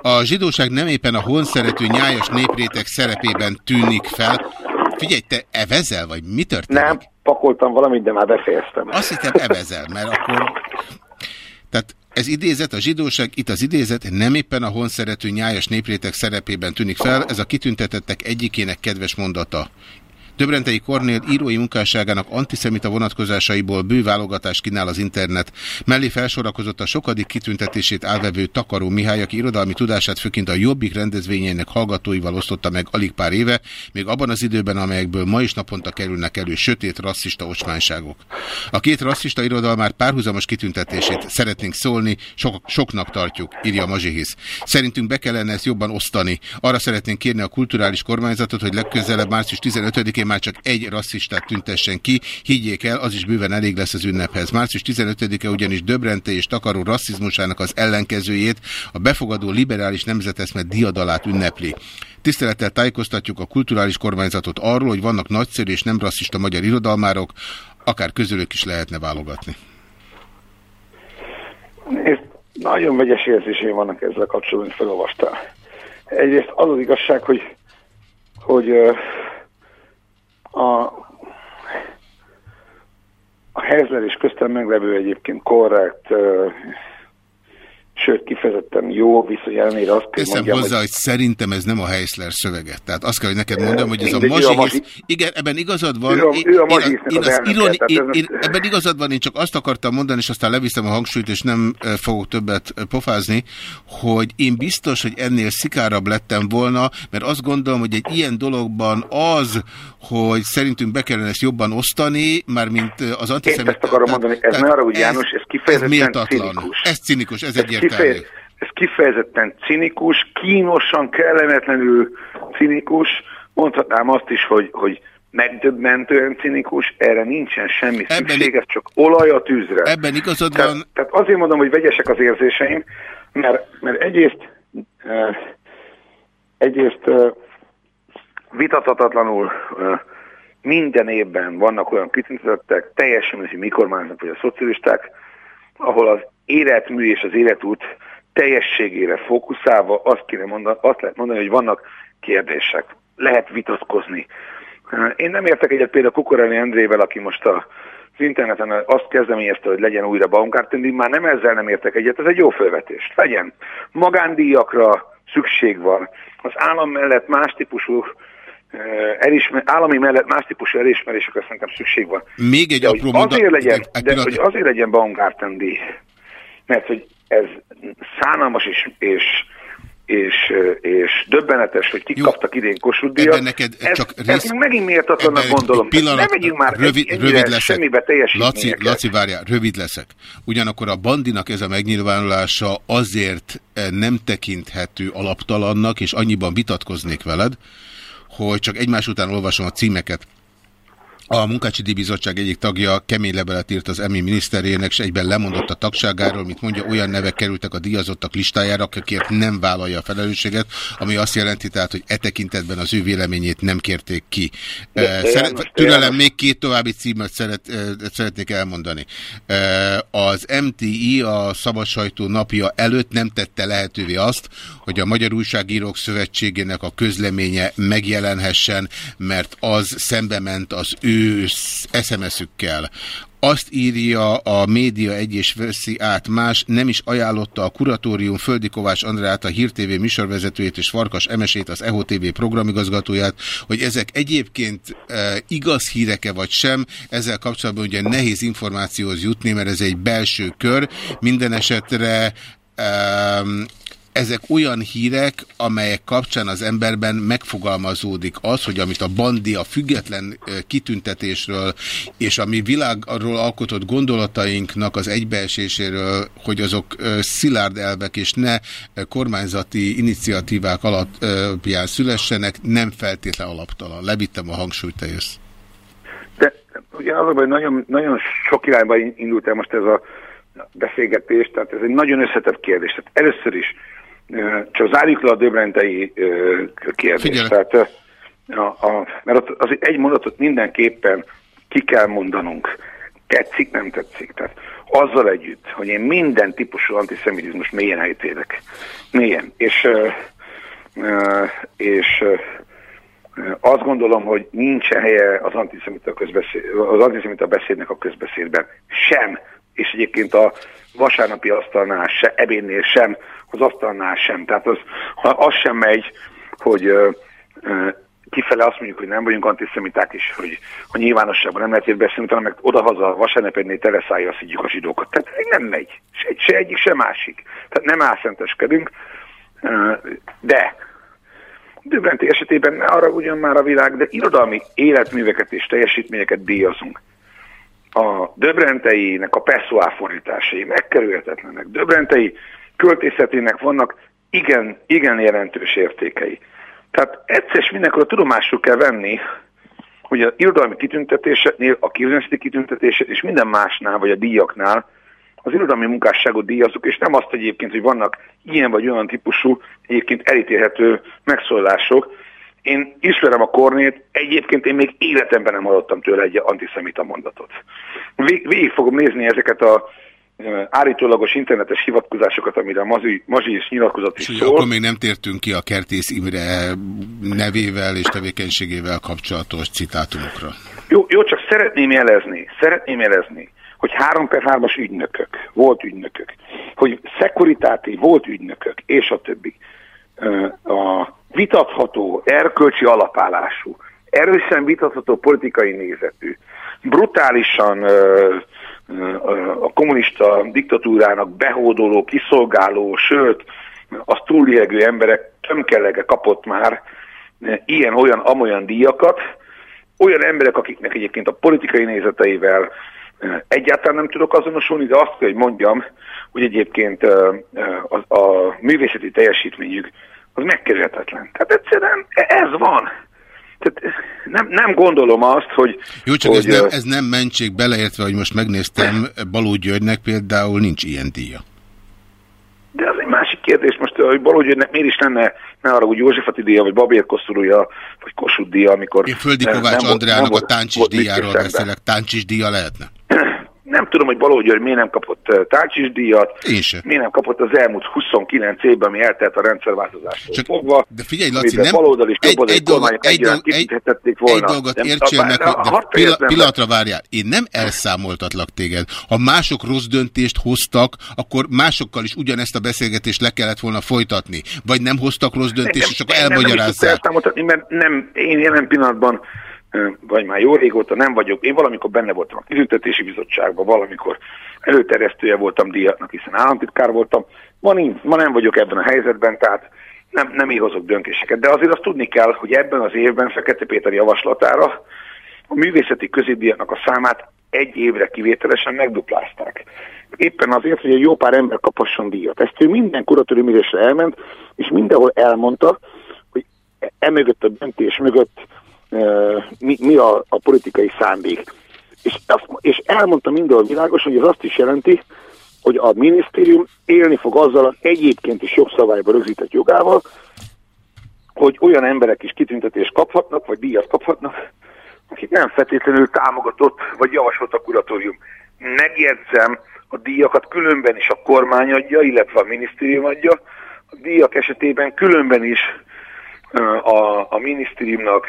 A zsidóság nem éppen a honszerető nyájas néprétek szerepében tűnik fel. Figyelj, te evezel, vagy mi történik? Nem, pakoltam valamit, de már befejeztem. Azt hittem evezel, mert akkor... Tehát ez idézet, a zsidóság, itt az idézet nem éppen a honszerető nyájas néprétek szerepében tűnik fel, ez a kitüntetettek egyikének kedves mondata. Döbrentei Kornél írói munkásságának antiszemita vonatkozásaiból bő válogatást kínál az internet. Mellé felsorakozott a sokadik kitüntetését elvevő Takaró Mihály, aki irodalmi tudását főként a Jobbik rendezvényének hallgatóival osztotta meg alig pár éve, még abban az időben, amelyekből ma is naponta kerülnek elő sötét rasszista ocsmányságok. A két rasszista irodalmár párhuzamos kitüntetését szeretnénk szólni, sok, soknak tartjuk, írja Mazsihisz. Szerintünk be kellene ezt jobban osztani. Arra szeretnénk kérni a kulturális kormányzatot, hogy legközelebb március 15-én már csak egy rasszistát tüntessen ki, higgyék el, az is bőven elég lesz az ünnephez. Március 15-e ugyanis Döbrente és Takaró rasszizmusának az ellenkezőjét, a befogadó liberális nemzeteszmet diadalát ünnepli. Tisztelettel tájékoztatjuk a kulturális kormányzatot arról, hogy vannak nagyszerű és nem rasszista magyar irodalmárok, akár közülük is lehetne válogatni. Nézd, nagyon vegyes érzéseim vannak ezzel kapcsolatban, hogy felolvastál. Egyrészt az az igazság, hogy, hogy a, a Hezler és köztem meglevő egyébként korrekt, sőt kifejezetten jó viszony ellenére azt kell mondjam, hozzá, hogy... hogy szerintem ez nem a Heisler szövege. Tehát azt kell, hogy neked mondjam, hogy ez a mazsihisz... Igen, ebben igazad van. Ő a, ő a én, én, az ironi, én, én, ebben igazad van, én csak azt akartam mondani, és aztán leviszem a hangsúlyt, és nem fogok többet pofázni, hogy én biztos, hogy ennél szikárabb lettem volna, mert azt gondolom, hogy egy ilyen dologban az, hogy szerintünk be kellene ezt jobban osztani, már mint az antiszemit... Én ezt akarom mondani, ez ne arra, hogy János, ez kifejezetten ez cinikus. Ez cinikus, ez egyértelmű. Kifejez, ez kifejezetten cinikus, kínosan, kellemetlenül cinikus, mondhatnám azt is, hogy, hogy megdöbbentően cinikus, erre nincsen semmi ebben szükség, ez csak olaj a tűzre. Ebben igazad tehát, van. Tehát azért mondom, hogy vegyesek az érzéseim, mert, mert egyrészt, uh, egyrészt uh, vitathatatlanul uh, minden évben vannak olyan kitüntetettek, teljesen hogy mikor másnak, vagy a szocialisták, ahol az életmű és az életút teljességére fókuszálva azt, kéne mondani, azt lehet mondani, hogy vannak kérdések. Lehet vitatkozni. Én nem értek egyet például Kukorelli Endrével, aki most a az interneten azt kezdeményezte, hogy legyen újra Baumgarten már nem ezzel nem értek egyet, ez egy jó felvetés. Legyen. Magándíjakra szükség van. Az állam mellett más típusú elismer, állami mellett más típusú elismerésekre szerintem szükség van. Még egy de, apró hogy azért legyen, egy de, hogy azért legyen Baumgarten díj, mert hogy ez szánalmas és, és és, és döbbenetes, hogy kik kaptak idén Kossuth díjat. neked ez, csak ez rész... megint méltatlanak gondolom. Pillanat, nem megyünk már rövid, egy, rövid leszek. semmibe Laci, Laci, várjál, rövid leszek. Ugyanakkor a bandinak ez a megnyilvánulása azért eh, nem tekinthető alaptalannak, és annyiban vitatkoznék veled, hogy csak egymás után olvasom a címeket. A Munkácsi Bizottság egyik tagja kemény levelet írt az EMI miniszterének, és egyben lemondott a tagságáról, mint mondja, olyan nevek kerültek a díjazottak listájára, akikért nem vállalja a felelősséget, ami azt jelenti tehát, hogy e tekintetben az ő véleményét nem kérték ki. De, Szeret, türelem, még két további címet szeret, szeretnék elmondani. Az MTI, a Szabad Sajtó napja előtt nem tette lehetővé azt, hogy a Magyar Újságírók Szövetségének a közleménye megjelenhessen, mert az szembe ment az ő SMS-ükkel. Azt írja a média egy és veszi át más, nem is ajánlotta a kuratórium Földi Kovács Andrát, a Hír műsorvezetőjét és Farkas Emesét, az EHO TV programigazgatóját, hogy ezek egyébként e, igaz híreke vagy sem, ezzel kapcsolatban ugye nehéz információhoz jutni, mert ez egy belső kör. Minden esetre ezek olyan hírek, amelyek kapcsán az emberben megfogalmazódik az, hogy amit a bandi a független kitüntetésről és a mi világról alkotott gondolatainknak az egybeeséséről, hogy azok szilárd elvek és ne kormányzati iniciatívák alapján szülessenek, nem feltétlen alaptalan. Levittem a hangsúlyt, te jössz. De ugye az baj, nagyon, nagyon sok irányba indult el most ez a beszélgetés, tehát ez egy nagyon összetett kérdés. Tehát először is csak zárjuk le a döbrentei kérdést. Tehát, a, a, mert ott az egy mondatot mindenképpen ki kell mondanunk. Tetszik, nem tetszik. Tehát azzal együtt, hogy én minden típusú antiszemitizmus mélyen elítélek. Mélyen. És, és azt gondolom, hogy nincs helye az antiszemita, közbeszéd, az antiszemita beszédnek a közbeszédben. Sem. És egyébként a vasárnapi asztalnál se, ebénnél sem az asztalnál sem. Tehát az, ha az sem megy, hogy kifele azt mondjuk, hogy nem vagyunk antiszemiták is, hogy a nyilvánosságban nem lehet beszélni, hanem meg odahaza vasárnapednél teleszállja szidjuk a zsidókat. Tehát nem megy. Se, se egyik, se másik. Tehát nem álszenteskedünk. De Döbrenti esetében arra ugyan már a világ, de irodalmi életműveket és teljesítményeket díjazunk. A Döbrenteinek a Pessoa fordításai megkerülhetetlenek. Döbrentei költészetének vannak igen, igen jelentős értékei. Tehát egyszer mindenkor a tudomásul kell venni, hogy az irodalmi kitüntetéseknél, a képzőművészeti kitüntetések és minden másnál, vagy a díjaknál az irodalmi munkásságot díjazunk, és nem azt egyébként, hogy vannak ilyen vagy olyan típusú, egyébként elítélhető megszólások. Én ismerem a Kornét, egyébként én még életemben nem hallottam tőle egy antiszemita mondatot. Végig fogom nézni ezeket a állítólagos internetes hivatkozásokat, amire a Mazsi, is nyilatkozott is szól. Akkor még nem tértünk ki a Kertész Imre nevével és tevékenységével kapcsolatos citátumokra. Jó, jó, csak szeretném jelezni, szeretném jelezni, hogy 3 per 3-as ügynökök, volt ügynökök, hogy szekuritáti, volt ügynökök, és a többi. A vitatható, erkölcsi alapállású, erősen vitatható politikai nézetű, brutálisan a kommunista diktatúrának behódoló, kiszolgáló, sőt, az túlliegő emberek tömkelege kapott már ilyen-olyan, amolyan díjakat, olyan emberek, akiknek egyébként a politikai nézeteivel egyáltalán nem tudok azonosulni, de azt kell, hogy mondjam, hogy egyébként a, a művészeti teljesítményük az megkerülhetetlen. Tehát egyszerűen ez van. Tehát nem, nem gondolom azt, hogy... Jó, csak hogy, ez, nem, ez nem mentség beleértve, hogy most megnéztem, Baló Györgynek például nincs ilyen díja. De az egy másik kérdés most, hogy Baló Györgynek miért is lenne, ne arra, hogy Józsefati díja, vagy Babér Koszorúja, vagy Kossuth díja, amikor... Én Földi Kovács nem, Andrának nem, a Táncsis díjáról beszélek. Táncsis díja lehetne? Nem tudom, hogy Balogh György miért nem kapott uh, Tácsis díjat, miért nem kapott az elmúlt 29 évben, ami eltelt a rendszerváltozástól Csak, fogva. De figyelj, Laci, nem, baloldal és egy, egy, dolgot, egy, egy, kifizethették egy volna. dolgot Nem- értsél meg, hogy de be. pillanatra várjál. Én nem elszámoltatlak téged. Ha mások rossz döntést hoztak, akkor másokkal is ugyanezt a beszélgetést le kellett volna folytatni. Vagy nem hoztak rossz döntést, és akkor nem, nem elmagyarázzák. elszámoltatni, mert nem, én jelen pillanatban, ö, vagy már jó régóta nem vagyok, én valamikor benne voltam a kitüntetési bizottságban, valamikor előterjesztője voltam díjatnak, hiszen államtitkár voltam. Ma, nincs, ma nem vagyok ebben a helyzetben, tehát nem, nem én hozok döntéseket. De azért azt tudni kell, hogy ebben az évben Fekete Péter javaslatára a művészeti középdíjaknak a számát egy évre kivételesen megduplázták. Éppen azért, hogy egy jó pár ember kaphasson díjat. Ezt ő minden kuratóriumülésre elment, és mindenhol elmondta, hogy emögött a döntés mögött mi, mi a, a politikai szándék. És, azt, és elmondta mindenhol világosan, hogy ez azt is jelenti, hogy a minisztérium élni fog azzal az egyébként is jogszabályban rögzített jogával, hogy olyan emberek is kitüntetést kaphatnak, vagy díjat kaphatnak, akik nem feltétlenül támogatott, vagy javasolt a kuratórium. Megjegyzem, a díjakat különben is a kormány adja, illetve a minisztérium adja. A díjak esetében különben is a, a minisztériumnak,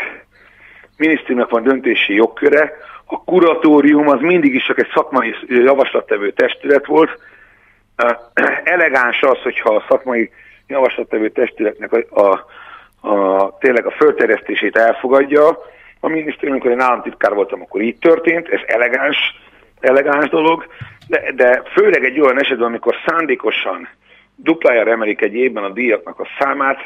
minisztériumnak van döntési jogköre. A kuratórium az mindig is csak egy szakmai javaslattevő testület volt. Elegáns az, hogyha a szakmai javaslattevő testületnek a, a, a, tényleg a fölterjesztését elfogadja. A minisztérium, amikor én államtitkár voltam, akkor így történt, ez elegáns, elegáns dolog, de, de főleg egy olyan esetben, amikor szándékosan duplájára emelik egy évben a díjaknak a számát,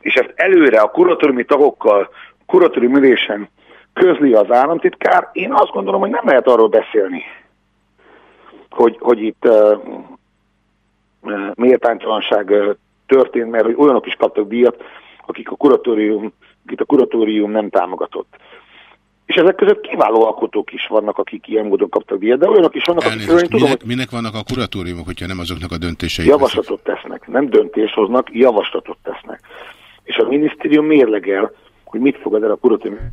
és ezt előre a kuratóriumi tagokkal, kuratóriumi ülésen közli az államtitkár, én azt gondolom, hogy nem lehet arról beszélni, hogy, hogy itt uh, uh, méltánytalanság uh, történt, mert hogy olyanok is kaptak díjat, akik a kuratórium, akik a kuratórium nem támogatott. És ezek között kiváló alkotók is vannak, akik ilyen módon kaptak díjat, de olyanok is vannak, akik Elnézést, tudom, minek, hogy minek vannak a kuratóriumok, hogyha nem azoknak a döntései? javaslatot tesznek, nem döntés hoznak, javaslatot tesznek. És a minisztérium mérlegel, hogy mit fogad el a kuratórium.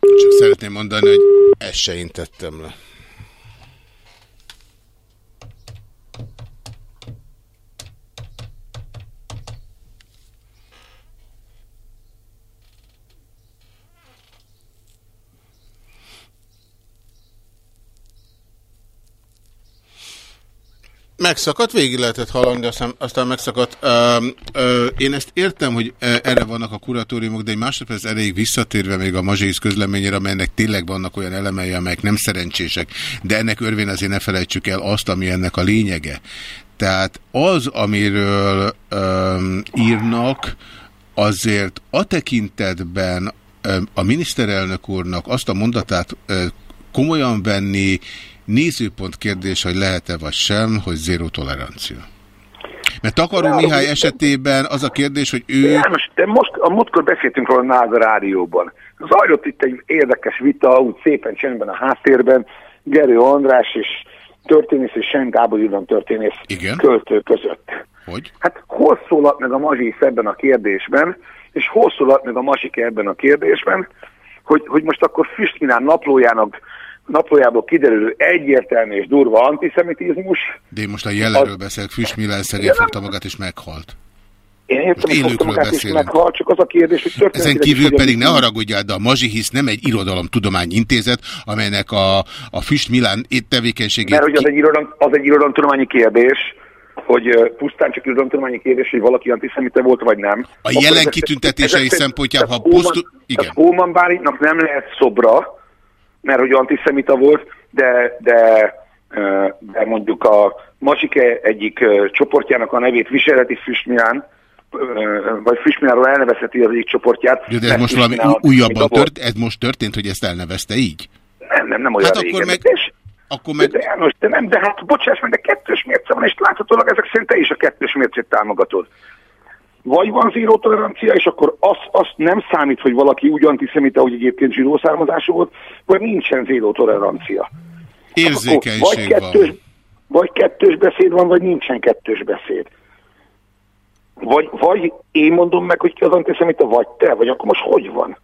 Csak szeretném mondani, hogy ezt se én tettem le. Megszakadt, végig lehetett hallani, aztán, aztán megszakadt. Ö, ö, én ezt értem, hogy erre vannak a kuratóriumok, de egy másodperc erejéig visszatérve még a Mazsész közleményére, amelynek tényleg vannak olyan elemei, amelyek nem szerencsések, de ennek örvén azért ne felejtsük el azt, ami ennek a lényege. Tehát az, amiről ö, írnak, azért a tekintetben ö, a miniszterelnök úrnak azt a mondatát ö, komolyan venni, nézőpont kérdés, hogy lehet-e vagy sem, hogy zéró tolerancia. Mert Takaró Mihály esetében az a kérdés, hogy ő... János, de most a múltkor beszéltünk róla nálad a rádióban. Zajlott itt egy érdekes vita, úgy szépen csendben a háttérben, Gerő András és történész és Sen Gábor Ilan történész Igen? költő között. Hogy? Hát hol szólalt meg a Mazsisz ebben a kérdésben, és hol szólalt meg a Masik ebben a kérdésben, hogy, hogy most akkor Füstminán naplójának naplójából kiderülő egyértelmű és durva antiszemitizmus. De én most a jelenről beszélek, Füst Milán szegény fogta magát és meghalt. Én értem, hogy fogta magát beszélünk. meghal, csak az a kérdés, hogy Ezen történetileg kívül pedig hogyan- ne haragudjál, de a Mazsihisz nem egy irodalomtudományintézet, amelynek a, a Füst Milán tevékenységét... Mert hogy az egy, irodalom, az egy irodalomtudományi kérdés, hogy pusztán csak irodalomtudományi kérdés, hogy valaki antiszemite volt, vagy nem. A jelen kitüntetései szempontjából, ha posztu- igen. tehát Óman Bálintnak nem lehet szobra, mert hogy antiszemita volt, de, de, de mondjuk a Masike egyik csoportjának a nevét viseleti Füstmilán, vagy Füstmilánról elnevezheti az egyik csoportját. Jó, de ez most valami újabban tört, ez most történt, hogy ezt elnevezte így? Nem, nem, nem olyan Hát akkor meg- És, akkor meg... De János, de nem, de hát bocsáss meg, de kettős mérce van, és láthatólag ezek szerint te is a kettős mércét támogatod. Vagy van zéró tolerancia, és akkor az, az nem számít, hogy valaki úgy antiszemita, hogy egyébként zsidó származású volt, vagy nincsen zéró tolerancia. Vagy Érzékenység kettős, van. vagy kettős beszéd van, vagy nincsen kettős beszéd. Vagy, vagy én mondom meg, hogy ki az antiszemita, vagy te, vagy akkor most hogy van?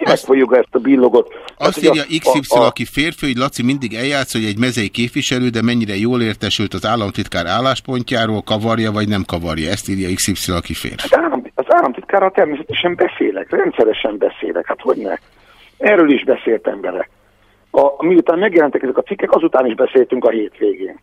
Azt, joga ezt a billogot? Azt hát, írja a, XY, a, a, aki férfi, hogy Laci mindig eljátsz, hogy egy mezei képviselő, de mennyire jól értesült az államtitkár álláspontjáról, kavarja vagy nem kavarja. Ezt írja XY, aki férfi. Az, állam, az államtitkárral természetesen beszélek, rendszeresen beszélek, hát hogy ne. Erről is beszéltem vele. A, miután megjelentek ezek a cikkek, azután is beszéltünk a hétvégén.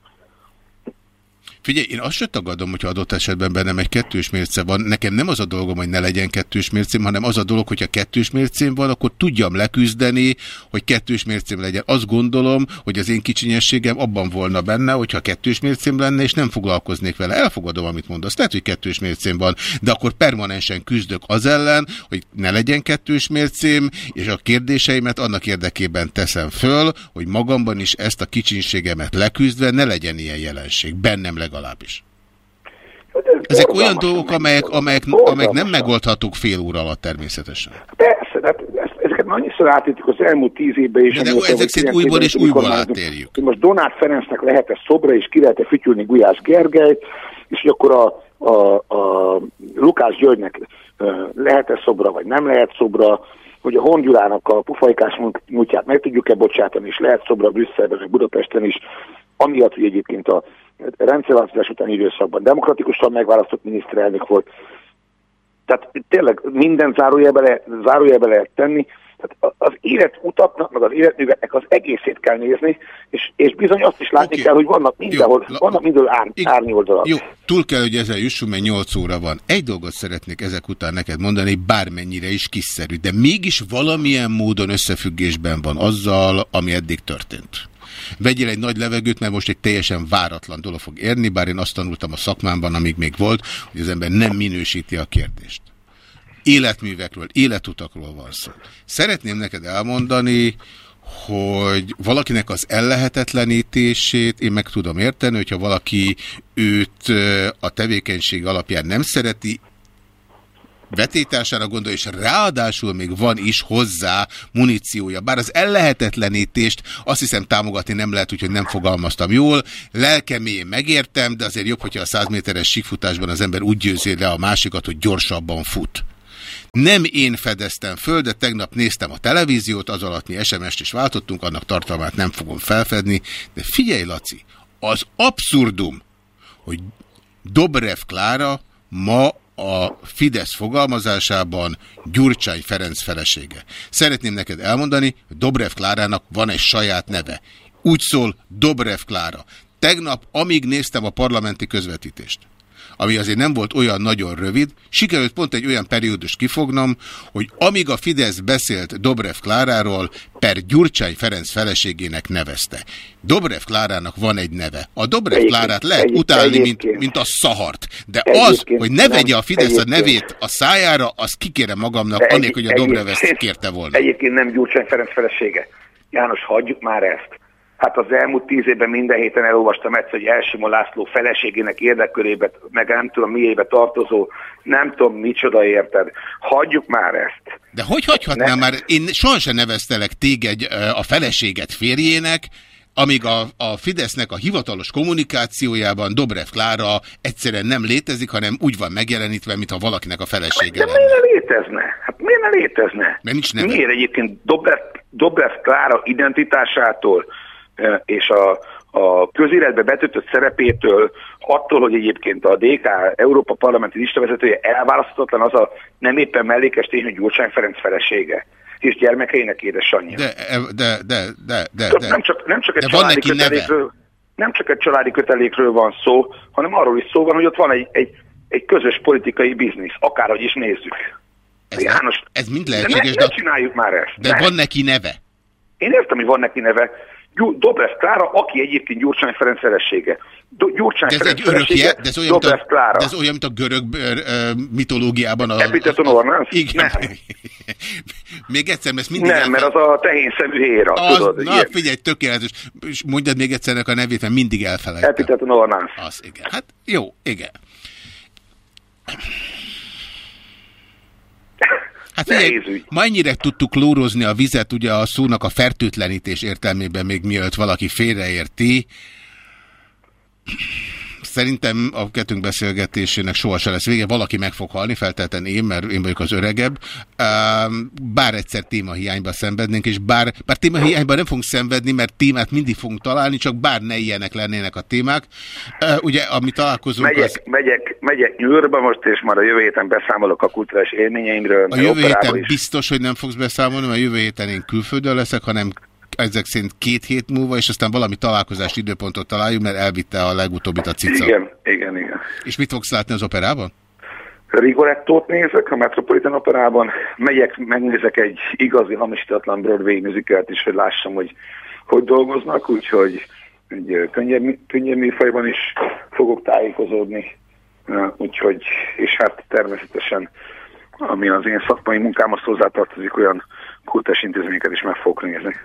Figyelj, én azt sem tagadom, hogyha adott esetben bennem egy kettős mérce van. Nekem nem az a dolgom, hogy ne legyen kettős mércém, hanem az a dolog, hogyha kettős mércém van, akkor tudjam leküzdeni, hogy kettős mércém legyen. Azt gondolom, hogy az én kicsinyességem abban volna benne, hogyha kettős mércém lenne, és nem foglalkoznék vele. Elfogadom, amit mondasz. Lehet, hogy kettős mércém van, de akkor permanensen küzdök az ellen, hogy ne legyen kettős mércém, és a kérdéseimet annak érdekében teszem föl, hogy magamban is ezt a kicsinségemet leküzdve ne legyen ilyen jelenség. Bennem legalábbis. Ezek olyan dolgok, amelyek, amelyek, amelyek nem megoldhatók fél óra alatt természetesen. Persze, de hát ezeket már annyiszor átértük az elmúlt tíz évben is. De, de ezek szerint újból és újból átérjük. Most Donát Ferencnek lehet-e szobra, és ki lehet-e fütyülni Gulyás Gergelyt, és akkor a, a, a Lukás Györgynek lehet-e szobra, vagy nem lehet szobra, hogy a Hongyulának a pufajkás múltját meg tudjuk-e bocsátani, és lehet szobra Brüsszelben, vagy Budapesten is, amiatt, hogy egyébként a rendszerváltozás utáni időszakban demokratikusan megválasztott miniszterelnök volt. Tehát tényleg minden zárójelbe lehet, zárójelbe lehet tenni, tehát az életutaknak, meg az életműveknek az egészét kell nézni, és, és bizony azt is látni okay. kell, hogy vannak mindenhol, Jó. vannak mindenhol ár, árnyoldalak. Jó, túl kell, hogy ezzel jussunk, mert 8 óra van. Egy dolgot szeretnék ezek után neked mondani, bármennyire is kiszerű, de mégis valamilyen módon összefüggésben van azzal, ami eddig történt. Vegyél egy nagy levegőt, mert most egy teljesen váratlan dolog fog érni, bár én azt tanultam a szakmámban, amíg még volt, hogy az ember nem minősíti a kérdést. Életművekről, életutakról van szó. Szeretném neked elmondani, hogy valakinek az ellehetetlenítését én meg tudom érteni, hogyha valaki őt a tevékenység alapján nem szereti, vetétására gondol, és ráadásul még van is hozzá muníciója. Bár az ellehetetlenítést azt hiszem támogatni nem lehet, úgyhogy nem fogalmaztam jól. Lelkemén megértem, de azért jobb, hogyha a 100 méteres síkfutásban az ember úgy győzi le a másikat, hogy gyorsabban fut. Nem én fedeztem föl, de tegnap néztem a televíziót, az alatt mi SMS-t is váltottunk, annak tartalmát nem fogom felfedni, de figyelj Laci, az abszurdum, hogy Dobrev Klára ma a Fidesz fogalmazásában Gyurcsány Ferenc felesége. Szeretném neked elmondani, hogy Dobrev Klárának van egy saját neve. Úgy szól Dobrev Klára. Tegnap, amíg néztem a parlamenti közvetítést, ami azért nem volt olyan nagyon rövid, sikerült pont egy olyan periódust kifognom, hogy amíg a Fidesz beszélt Dobrev Kláráról, per Gyurcsány Ferenc feleségének nevezte. Dobrev Klárának van egy neve. A Dobrev Klárát lehet egy, utálni, mint, mint a szahart. De az, hogy ne vegye a Fidesz a nevét a szájára, azt kikérem magamnak, annélkül, hogy a Dobrev ezt kérte volna. Egyébként nem Gyurcsány Ferenc felesége. János, hagyjuk már ezt. Hát az elmúlt tíz évben minden héten elolvastam egyszer, hogy Elsimo László feleségének érdekkörébe, meg nem tudom miébe tartozó, nem tudom micsoda érted. Hagyjuk már ezt. De hogy hagyhatnám ne... már? Én sohasem neveztelek téged a feleséget férjének, amíg a, a Fidesznek a hivatalos kommunikációjában Dobrev Klára egyszerűen nem létezik, hanem úgy van megjelenítve, mintha valakinek a felesége De miért ne létezne? Hát miért ne létezne? Mert nincs neve. Miért egyébként Dobrev, Dobrev Klára identitásától és a, a közéletbe betöltött szerepétől, attól, hogy egyébként a DK Európa Parlamenti listavezetője elválaszthatatlan, az a nem éppen mellékes tény, hogy Gyurcsány Ferenc felesége és gyermekeinek édesanyja. De, de, de, de, de, de. Nem csak, nem csak egy de családi kötelékről, nem csak egy családi kötelékről van szó, hanem arról is szó van, hogy ott van egy, egy, egy közös politikai biznisz, akárhogy is nézzük. Ez, János, ez mind lehetséges, de, ne, ne csináljuk már ezt. De ne. van neki neve. Én értem, hogy van neki neve, Dobrev Klára, aki egyébként Gyurcsány Ferenc felesége. Gyurcsány de ez Ferenc egy örökje, de ez olyan, mint a, Klára. De ez olyan, mint a görög uh, mitológiában. A, Epiteton Ornans? Igen. Nem. még egyszer, mert mindig... Nem, elfel... mert az a tehén szemű héra, az, tudod. Na, ilyen. figyelj, tökéletes. Mondjad még egyszer a nevét, mert mindig elfelejtem. Epiteton Ornans. Az, igen. Hát jó, igen. Hát figyelj, ma ennyire tudtuk lórozni a vizet, ugye a szónak a fertőtlenítés értelmében még mielőtt valaki félreérti. Szerintem a kettőnk beszélgetésének sohasem lesz vége. Valaki meg fog halni, feltétlenül én, mert én vagyok az öregebb. Bár egyszer témahiányba szenvednénk, és bár, bár témahiányban nem fogunk szenvedni, mert témát mindig fogunk találni, csak bár ne ilyenek lennének a témák. Ugye, ami találkozunk... Megyek, az... megyek, megyek Nyűrbe most, és már a jövő héten beszámolok a kulturális élményeimről. A jövő héten is. biztos, hogy nem fogsz beszámolni, mert a jövő héten én külföldön leszek, hanem ezek szerint két hét múlva, és aztán valami találkozási időpontot találjuk, mert elvitte a legutóbbit a cica. Igen, igen, igen. És mit fogsz látni az operában? Rigolettót nézek a Metropolitan Operában, megyek, megnézek egy igazi hamisítatlan Broadway musicalt is, hogy lássam, hogy hogy dolgoznak, úgyhogy egy könnyebb, könnyebb műfajban is fogok tájékozódni, úgyhogy, és hát természetesen ami az én szakmai munkámhoz hozzátartozik, olyan kultúrás intézményeket is meg fogok nézni.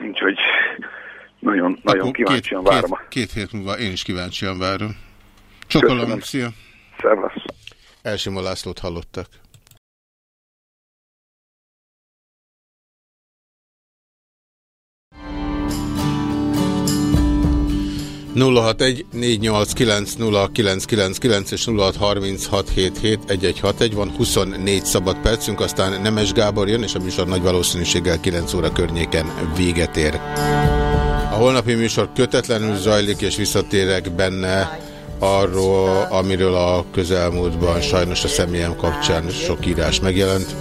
Úgyhogy nagyon, nagyon kíváncsian két, várom. Két, két hét múlva én is kíváncsian várom. Csokolom, szia! Szervasz! Elsimo Lászlót hallottak. 061 489 és 0636771161 van 24 szabad percünk, aztán Nemes Gábor jön, és a műsor nagy valószínűséggel 9 óra környéken véget ér. A holnapi műsor kötetlenül zajlik, és visszatérek benne arról, amiről a közelmúltban sajnos a személyem kapcsán sok írás megjelent.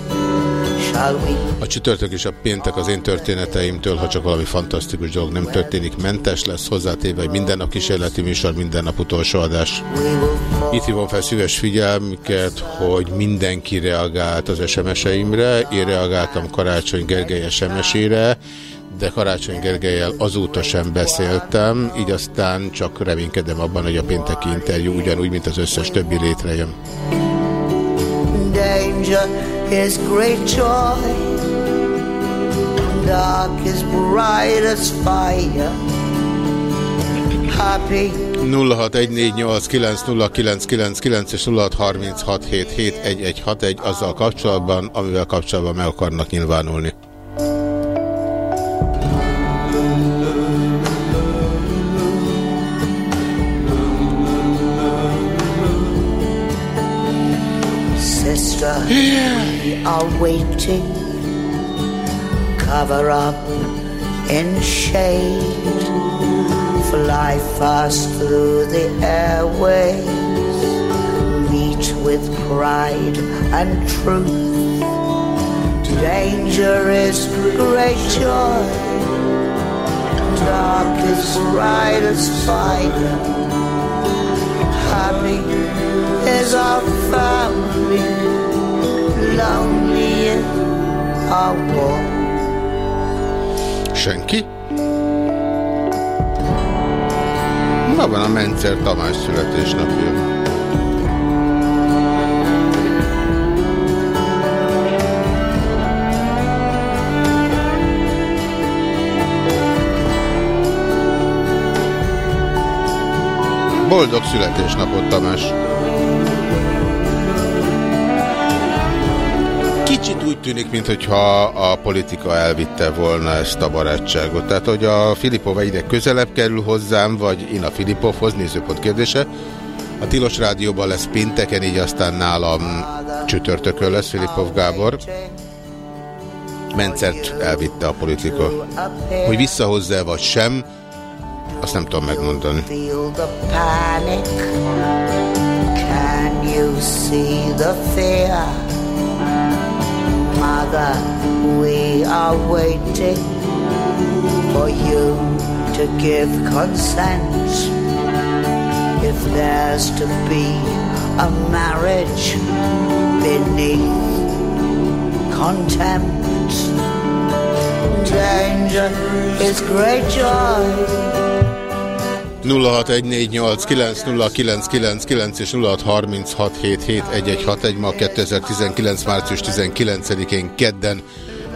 A csütörtök és a péntek az én történeteimtől, ha csak valami fantasztikus dolog nem történik, mentes lesz hozzátéve, hogy minden nap kísérleti műsor, minden nap utolsó adás. Itt hívom fel szíves figyelmüket, hogy mindenki reagált az SMS-eimre. Én reagáltam Karácsony Gergely SMS-ére, de Karácsony Gergelyel azóta sem beszéltem, így aztán csak reménykedem abban, hogy a pénteki interjú ugyanúgy, mint az összes többi létrejön. Danger is great joy. Dark is bright as fire. Happy 0614890999 és 0636771161 azzal kapcsolatban, amivel kapcsolatban meg akarnak nyilvánulni. We are waiting. Cover up in shade. Fly fast through the airways. Meet with pride and truth. Danger is great joy. Dark is bright as fire. Happy is our family Senki? Ma van a Mencer Tamás születésnapja. Boldog születésnapot, Tamás! Kicsit úgy tűnik, mintha a politika elvitte volna ezt a barátságot. Tehát, hogy a Filipova ide közelebb kerül hozzám, vagy én a Filipovhoz, nézőpont kérdése. A Tilos Rádióban lesz pénteken, így aztán nálam csütörtökön lesz Filipov Gábor. Mencert elvitte a politika. Hogy visszahozza vagy sem, azt nem tudom megmondani. Can you see the fear? Mother, we are waiting for you to give consent. If there's to be a marriage beneath contempt, danger is great joy. 0614890999 és 0636771161 ma 2019. március 19-én kedden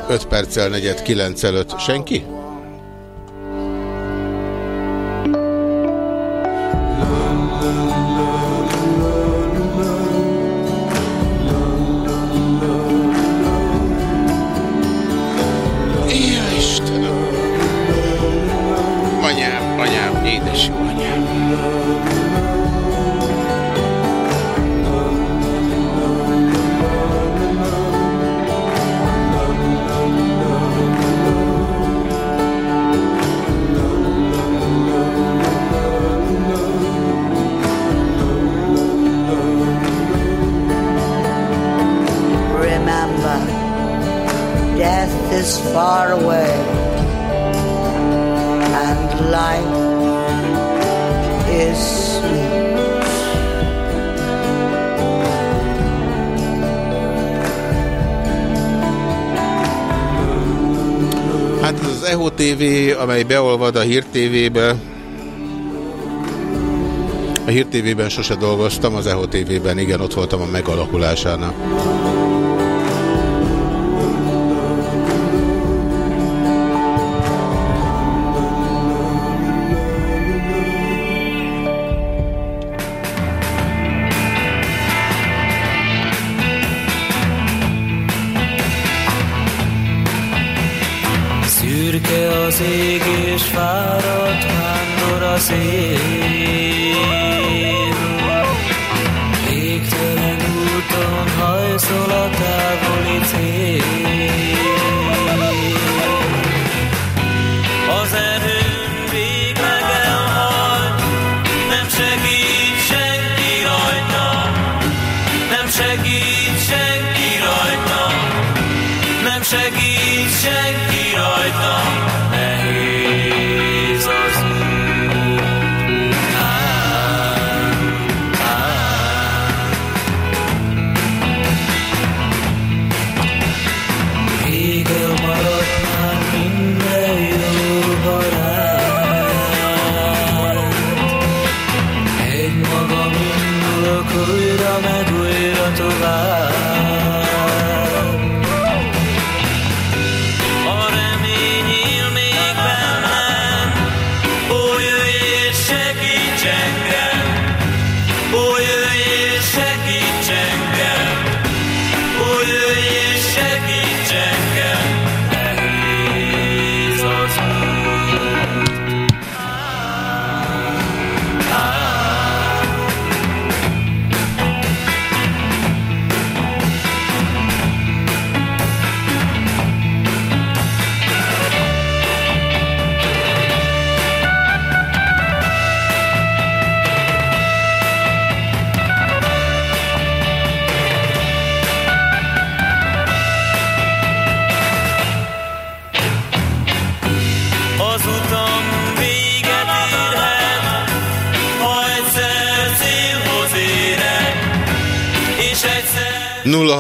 5 perccel negyed 9 előtt. Senki? Beolvad a Hír TV-be. A Hír TV-ben sose dolgoztam, az EHO TV-ben igen, ott voltam a megalakulásánál.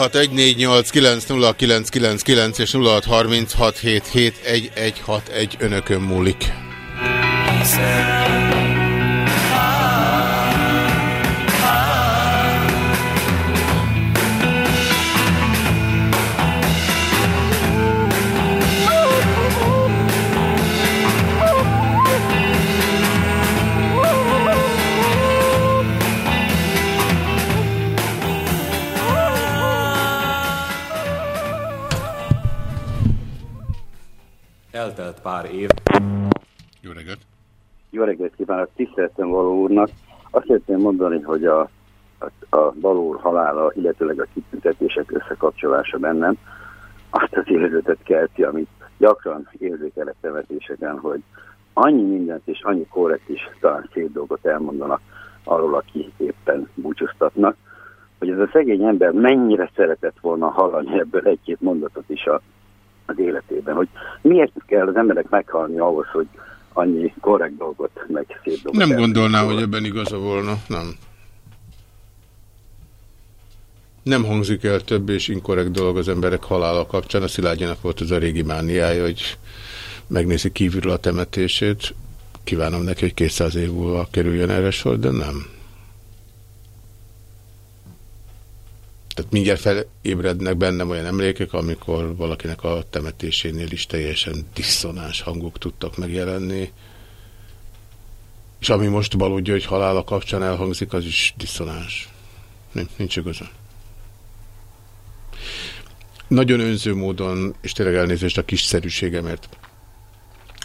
0614890999 és 0636771161 önökön múlik. hiszem. Pár év. Jó reggelt! Jó reggelt kívánok, tiszteltem Való úrnak. Azt szeretném mondani, hogy a, a, a Való úr halála, illetőleg a kitüntetések összekapcsolása bennem azt az érzetet kelti, amit gyakran érzékelek temetéseken, hogy annyi mindent és annyi korrekt is talán szép dolgot elmondanak arról, aki éppen búcsúztatnak, hogy ez a szegény ember mennyire szeretett volna hallani ebből egy-két mondatot is a, az életében, hogy miért kell az emberek meghalni ahhoz, hogy annyi korrekt dolgot, meg szép dolgot. Nem gondolná, hogy ebben igaza volna, nem. Nem hangzik el több és inkorrekt dolog az emberek halála kapcsán. A Szilágyinak volt az a régi mániája, hogy megnézi kívülről a temetését. Kívánom neki, hogy 200 év múlva kerüljön erre sor, de nem. Tehát mindjárt felébrednek bennem olyan emlékek, amikor valakinek a temetésénél is teljesen diszonáns hangok tudtak megjelenni. És ami most baludja, hogy halála kapcsán elhangzik, az is diszonáns. Nem, nincs igaza. Nagyon önző módon, és tényleg elnézést a kiszerűségemért,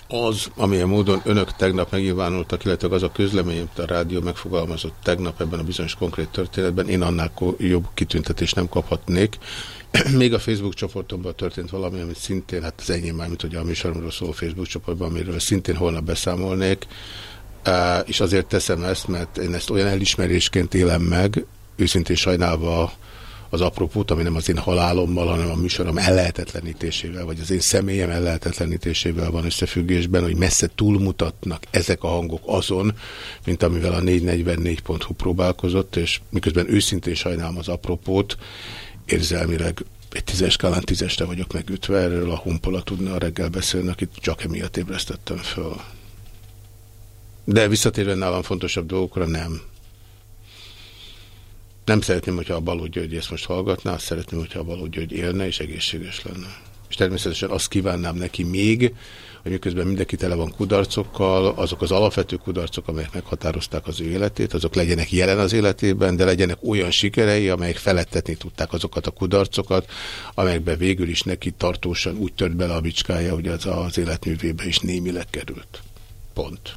az, amilyen módon önök tegnap megnyilvánultak, illetve az a közlemény, amit a rádió megfogalmazott tegnap ebben a bizonyos konkrét történetben, én annál jobb kitüntetést nem kaphatnék. Még a Facebook csoportomban történt valami, amit szintén, hát az enyém már, mint hogy a műsoromról szóló Facebook csoportban, amiről szintén holnap beszámolnék, és azért teszem ezt, mert én ezt olyan elismerésként élem meg, őszintén sajnálva az apropót, ami nem az én halálommal, hanem a műsorom ellehetetlenítésével, vagy az én személyem ellehetetlenítésével van összefüggésben, hogy messze túlmutatnak ezek a hangok azon, mint amivel a 444.hu próbálkozott, és miközben őszintén sajnálom az apropót, érzelmileg egy tízes skálán tízesre vagyok megütve, erről a humpola tudna a reggel beszélni, akit csak emiatt ébresztettem föl. De visszatérve nálam fontosabb dolgokra nem. Nem szeretném, hogyha a Baló György ezt most hallgatná, azt szeretném, hogyha a Baló György élne és egészséges lenne. És természetesen azt kívánnám neki még, hogy miközben mindenki tele van kudarcokkal, azok az alapvető kudarcok, amelyek meghatározták az ő életét, azok legyenek jelen az életében, de legyenek olyan sikerei, amelyek felettetni tudták azokat a kudarcokat, amelyekben végül is neki tartósan úgy tört bele a bicskája, hogy az az életművébe is némileg került. Pont.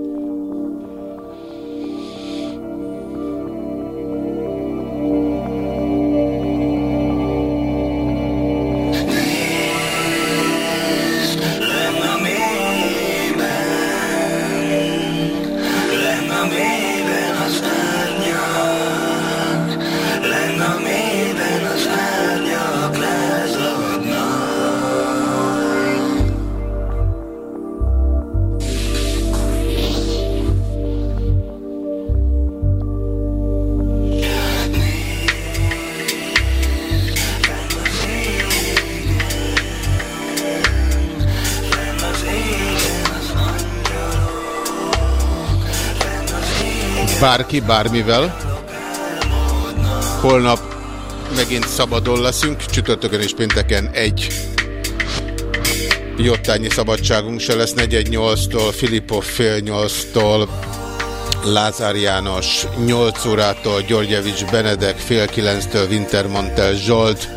Bárki, bármivel. Holnap megint szabadon leszünk, csütörtökön és pénteken egy jottányi szabadságunk se lesz 418-tól, Filipov fél 8-tól, Lázár János 8 órától, Györgyevics Benedek fél 9-től, Wintermantel Zsolt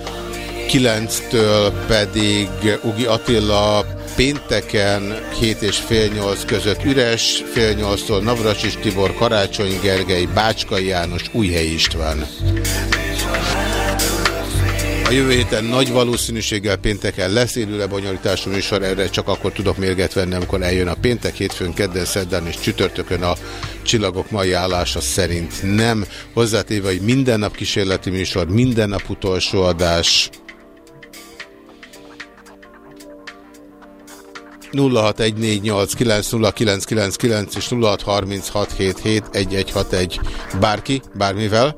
9-től pedig Ugi Attila pénteken 7 és fél 8 között üres, fél 8-tól Navracsis Tibor, Karácsony Gergely, Bácskai János, Újhely István. A jövő héten nagy valószínűséggel pénteken lesz élő lebonyolítású műsor, erre csak akkor tudok mérget venni, amikor eljön a péntek, hétfőn, kedden, szerdán és csütörtökön a csillagok mai állása szerint nem. Hozzátéve, hogy minden nap kísérleti műsor, minden nap utolsó adás. 0614890999 és 0636771161. Bárki, bármivel.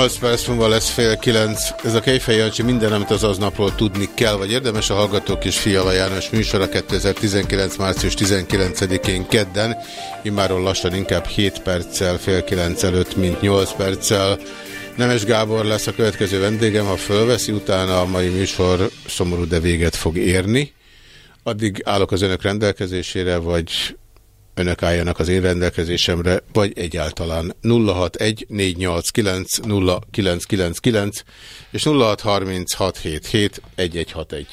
8 perc múlva lesz fél 9. Ez a Kejfej Jancsi minden, amit az aznapról tudni kell, vagy érdemes a Hallgatók és Fiala János műsora 2019. március 19-én kedden. Imáron lassan inkább 7 perccel, fél 9 előtt, mint 8 perccel. Nemes Gábor lesz a következő vendégem, ha fölveszi, utána a mai műsor szomorú, de véget fog érni. Addig állok az önök rendelkezésére, vagy önök álljanak az én rendelkezésemre, vagy egyáltalán 061-489-0999 és 0636771161.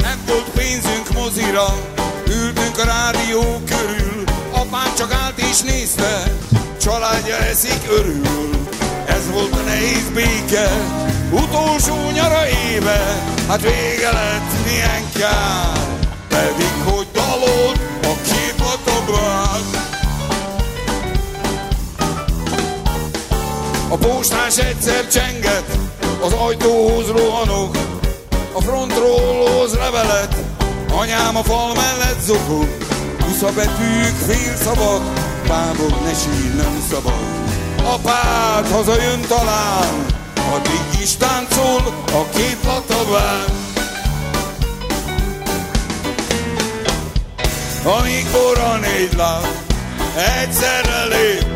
Nem volt pénzünk mozira, ültünk a rádió körül, apám csak állt és nézte, családja eszik örül. Ez volt a nehéz béke, utolsó nyara éve, hát vége lett milyen kár, pedig hogy dalolt a két latobrát. A postás egyszer csenget, az ajtóhoz rohanok, a frontról levelet, anyám a fal mellett zokog, Kuszabetűk, félszavak, bábok, ne sír, nem szabad. Apád hazajön talán, addig is táncol a két latabán. Amikor a négy láb egyszerre lép,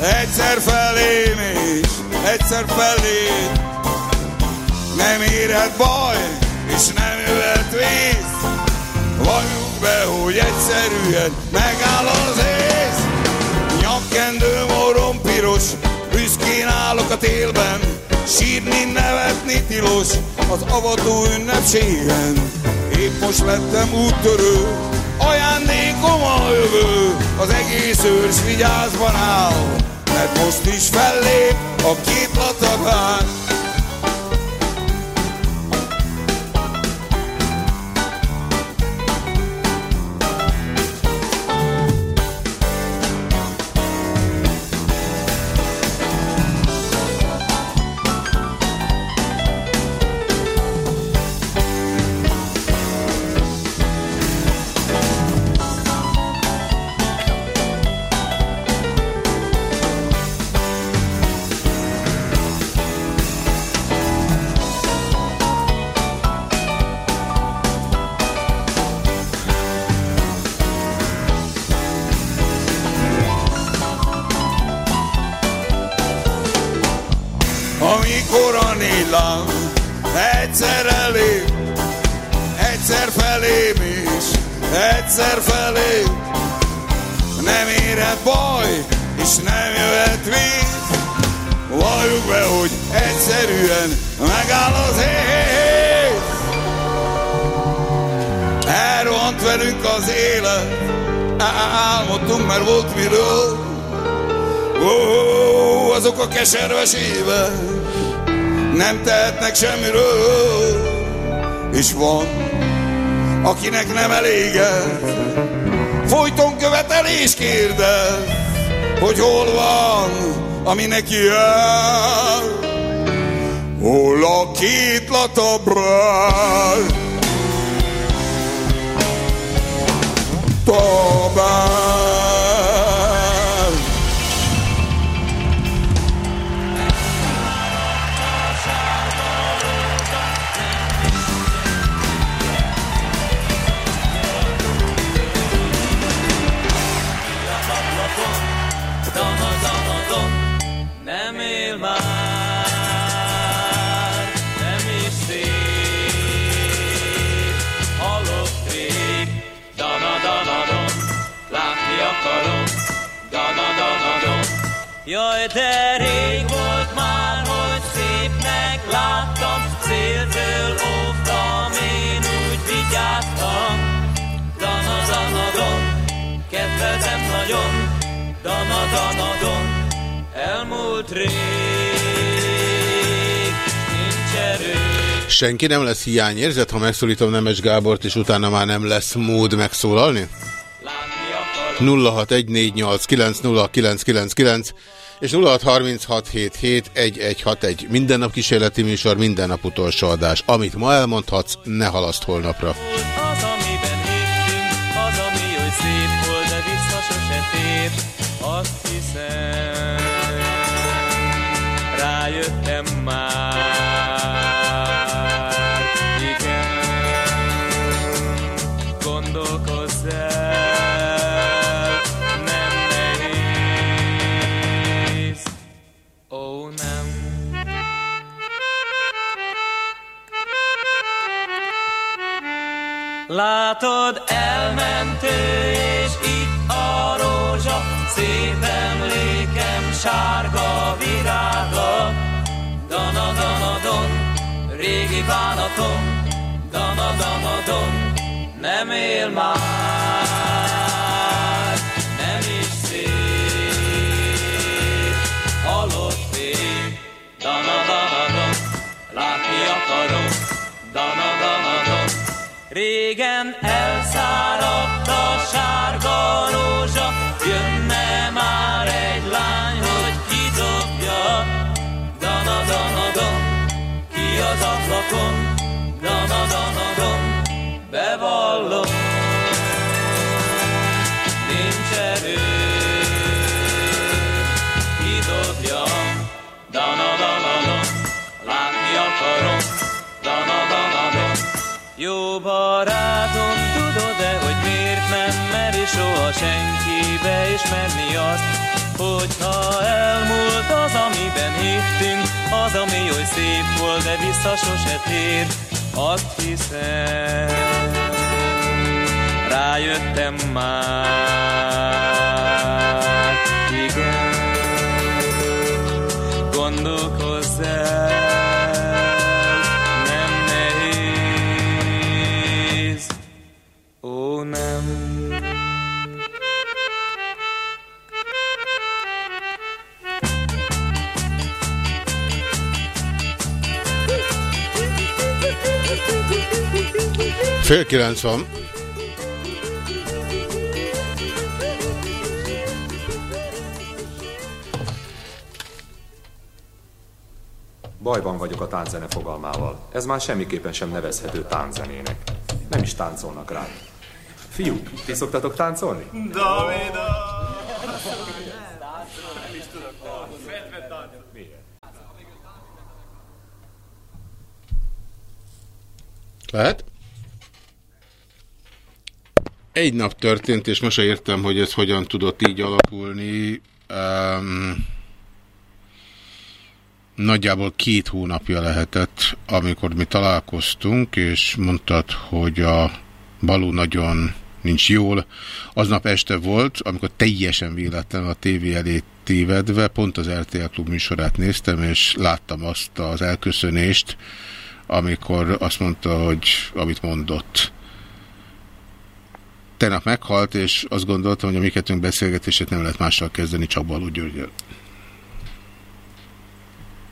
egyszer felém és egyszer felét, nem érhet baj, és nem jöhet vész. Valljuk be, hogy egyszerűen megáll az ész. Nyakkendő morom piros, büszkén állok a télben, sírni, nevetni tilos az avató ünnepségen. Épp most lettem úttörő, ajándékom a jövő, az egész őrs vigyázban áll, mert most is fellép a két latabán. Tehetnek semmiről, és van, akinek nem eléged, folyton követelés kérdez, hogy hol van, ami neki jár. Hol a két latabrád? Tabár. Jaj, de rég volt már, hogy szépnek láttam, céltől óvtam, én úgy vigyáztam, dana-dana-don, kedveltem nagyon, dana-dana-don, elmúlt rég, nincs erő. Senki nem lesz hiányérzet, ha megszólítom Nemes Gábort, és utána már nem lesz mód megszólalni? 0614890999 és 0636771161 minden nap kísérleti műsor, minden nap utolsó adás. Amit ma elmondhatsz, ne halaszt holnapra. Látod, elment ő, és itt a rózsa, szép emlékem, sárga virága. Dana, dana, don, régi bánatom, dana, dana, don, nem él már, nem is szép, halott ég. Dana, don, látni akarom, Régen elszáradt a sárga rózsa, jönne már egy lány, hogy kidobja. Dana, dana, don, ki az ablakon, dana, dana, don, bevallom, jó barátom, tudod-e, hogy miért nem meri soha senki beismerni azt, Hogyha elmúlt az, amiben hittünk, az, ami oly szép volt, de vissza sose tér, azt hiszem, rájöttem már, igen, gondolkozz el, Fél kilenc van. Bajban vagyok a tánzene fogalmával. Ez már semmiképpen sem nevezhető tánzenének. Nem is táncolnak rá. Fiúk, ti szoktatok táncolni? Davida! Lehet? Egy nap történt, és most értem, hogy ez hogyan tudott így alakulni. Um, nagyjából két hónapja lehetett, amikor mi találkoztunk, és mondtad, hogy a Balú nagyon nincs jól. Aznap este volt, amikor teljesen véletlen a tévé elé tévedve, pont az RTL Klub műsorát néztem, és láttam azt az elköszönést, amikor azt mondta, hogy amit mondott. Tegnap meghalt, és azt gondoltam, hogy a mi kettőnk beszélgetését nem lehet mással kezdeni, csak Balú Györgyel.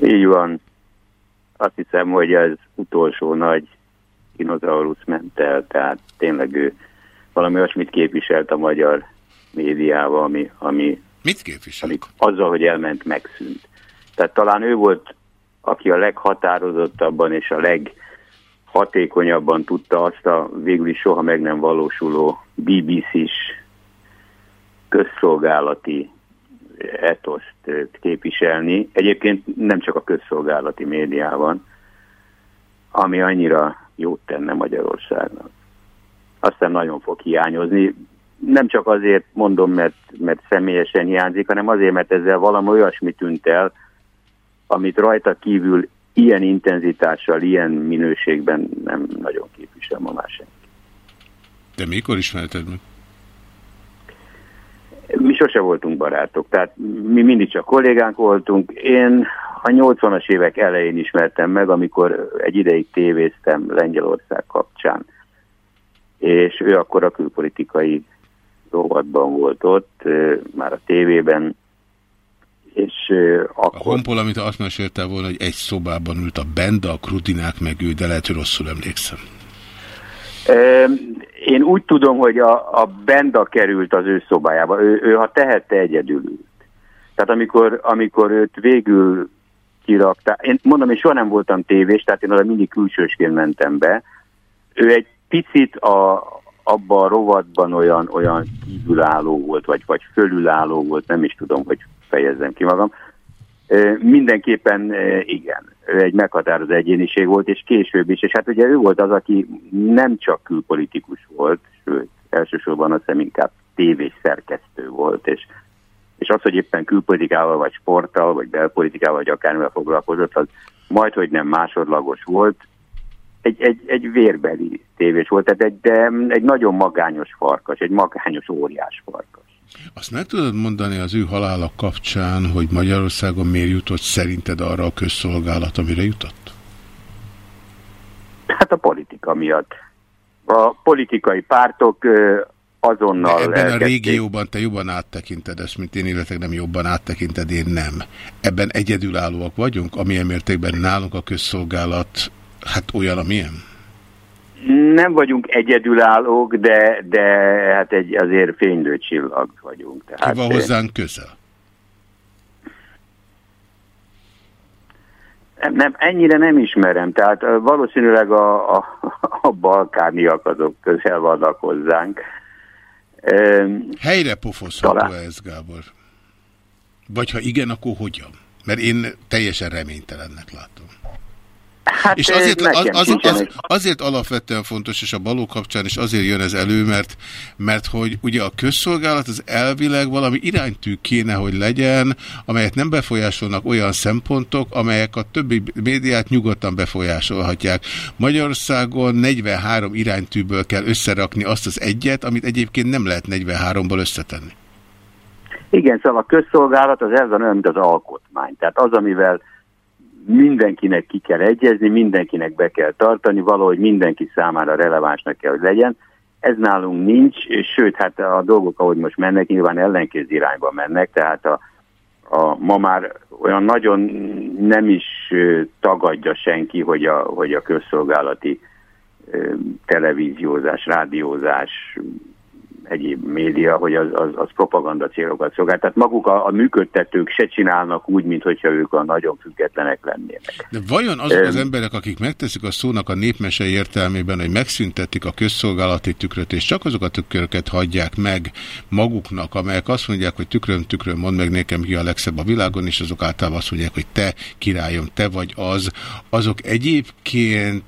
Így van. Azt hiszem, hogy ez utolsó nagy dinozaurus ment el, tehát tényleg ő valami olyasmit képviselt a magyar médiával, ami, ami, Mit képvisel? ami azzal, hogy elment, megszűnt. Tehát talán ő volt, aki a leghatározottabban és a leghatékonyabban tudta azt a végül is soha meg nem valósuló BBC-s közszolgálati etoszt képviselni. Egyébként nem csak a közszolgálati médiában, ami annyira jót tenne Magyarországnak. Aztán nagyon fog hiányozni. Nem csak azért mondom, mert, mert személyesen hiányzik, hanem azért, mert ezzel valami olyasmi tűnt el, amit rajta kívül ilyen intenzitással, ilyen minőségben nem nagyon képvisel ma már senki. De mikor ismerted meg? Mi sose voltunk barátok, tehát mi mindig csak kollégánk voltunk. Én a 80-as évek elején ismertem meg, amikor egy ideig tévéztem Lengyelország kapcsán. És ő akkor a külpolitikai rovatban volt ott, már a tévében, és akkor... A honpol, amit azt meséltél volna, hogy egy szobában ült a Benda, a Krudinák meg ő, de lehet, hogy rosszul emlékszem. Én úgy tudom, hogy a, a Benda került az ő szobájába. Ő, ő ha tehette egyedül ült. Tehát amikor, amikor őt végül kirakták, én mondom, én soha nem voltam tévés, tehát én oda mindig külsősként mentem be. Ő egy picit a, abban a rovatban olyan, olyan kívülálló volt, vagy, vagy fölülálló volt, nem is tudom, hogy fejezzem ki magam. Mindenképpen igen, ő egy meghatározó egyéniség volt, és később is, és hát ugye ő volt az, aki nem csak külpolitikus volt, sőt, elsősorban azt hiszem inkább tévés szerkesztő volt, és, és az, hogy éppen külpolitikával, vagy sporttal, vagy belpolitikával, vagy akármivel foglalkozott, az majd, hogy nem másodlagos volt, egy, egy, egy vérbeli tévés volt, tehát egy, de egy nagyon magányos farkas, egy magányos óriás farkas. Azt meg tudod mondani az ő halála kapcsán, hogy Magyarországon miért jutott szerinted arra a közszolgálat, amire jutott? Hát a politika miatt. A politikai pártok azonnal... De ebben elkezdték. a régióban te jobban áttekinted ezt, mint én, illetve nem jobban áttekinted, én nem. Ebben egyedülállóak vagyunk, amilyen mértékben nálunk a közszolgálat hát olyan, amilyen? Nem vagyunk egyedülállók, de, de hát egy azért fénylő csillag vagyunk. Tehát, Ki van hozzánk közel? Nem, nem, ennyire nem ismerem, tehát valószínűleg a, a, a balkániak azok közel vannak hozzánk. Helyre pofozható talán... ez, Gábor? Vagy ha igen, akkor hogyan? Mert én teljesen reménytelennek látom. Hát és azért, az, az, az, azért alapvetően fontos, és a baló kapcsán is azért jön ez elő, mert, mert hogy ugye a közszolgálat az elvileg valami iránytű kéne, hogy legyen, amelyet nem befolyásolnak olyan szempontok, amelyek a többi médiát nyugodtan befolyásolhatják. Magyarországon 43 iránytűből kell összerakni azt az egyet, amit egyébként nem lehet 43-ból összetenni. Igen, szóval a közszolgálat az elven mint az alkotmány. Tehát az, amivel mindenkinek ki kell egyezni, mindenkinek be kell tartani, valahogy mindenki számára relevánsnak kell, hogy legyen. Ez nálunk nincs, sőt, hát a dolgok, ahogy most mennek, nyilván ellenkéz irányba mennek, tehát a, a, ma már olyan nagyon nem is tagadja senki, hogy a, hogy a közszolgálati televíziózás, rádiózás, egyéb média, hogy az, az, az propaganda célokat szolgál. Tehát maguk a, a működtetők se csinálnak úgy, mintha ők a nagyon függetlenek lennének. De vajon azok az emberek, akik megteszik a szónak a népmese értelmében, hogy megszüntetik a közszolgálati tükröt, és csak azok a tükröket hagyják meg maguknak, amelyek azt mondják, hogy tükrön, tükrön, mondd meg nekem ki a legszebb a világon, és azok általában azt mondják, hogy te királyom, te vagy az, azok egyébként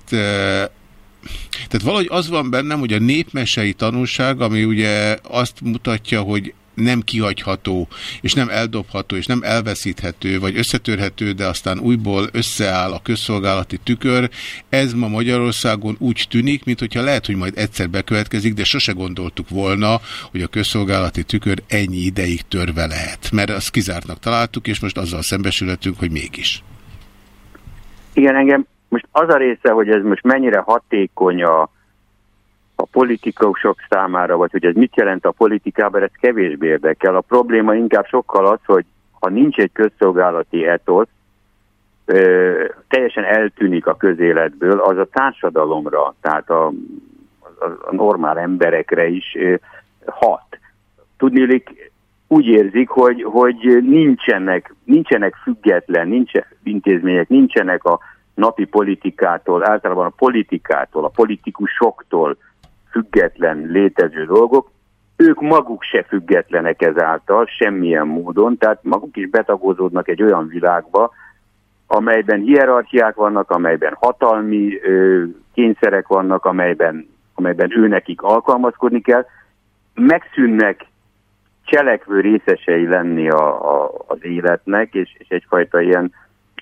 tehát valahogy az van bennem, hogy a népmesei tanulság, ami ugye azt mutatja, hogy nem kihagyható, és nem eldobható, és nem elveszíthető, vagy összetörhető, de aztán újból összeáll a közszolgálati tükör. Ez ma Magyarországon úgy tűnik, mintha lehet, hogy majd egyszer bekövetkezik, de sose gondoltuk volna, hogy a közszolgálati tükör ennyi ideig törve lehet. Mert azt kizártnak találtuk, és most azzal szembesülhetünk, hogy mégis. Igen, engem most az a része, hogy ez most mennyire hatékony a, a politikusok számára, vagy hogy ez mit jelent a politikában, ez kevésbé érdekel. A probléma inkább sokkal az, hogy ha nincs egy közszolgálati etosz, ö, teljesen eltűnik a közéletből, az a társadalomra, tehát a, a, a normál emberekre is ö, hat. Tudnélik, úgy érzik, hogy, hogy nincsenek, nincsenek független, nincsenek intézmények, nincsenek a napi politikától, általában a politikától, a politikusoktól független létező dolgok, ők maguk se függetlenek ezáltal, semmilyen módon, tehát maguk is betagozódnak egy olyan világba, amelyben hierarchiák vannak, amelyben hatalmi ö, kényszerek vannak, amelyben, amelyben őnekik alkalmazkodni kell, megszűnnek cselekvő részesei lenni a, a, az életnek, és, és egyfajta ilyen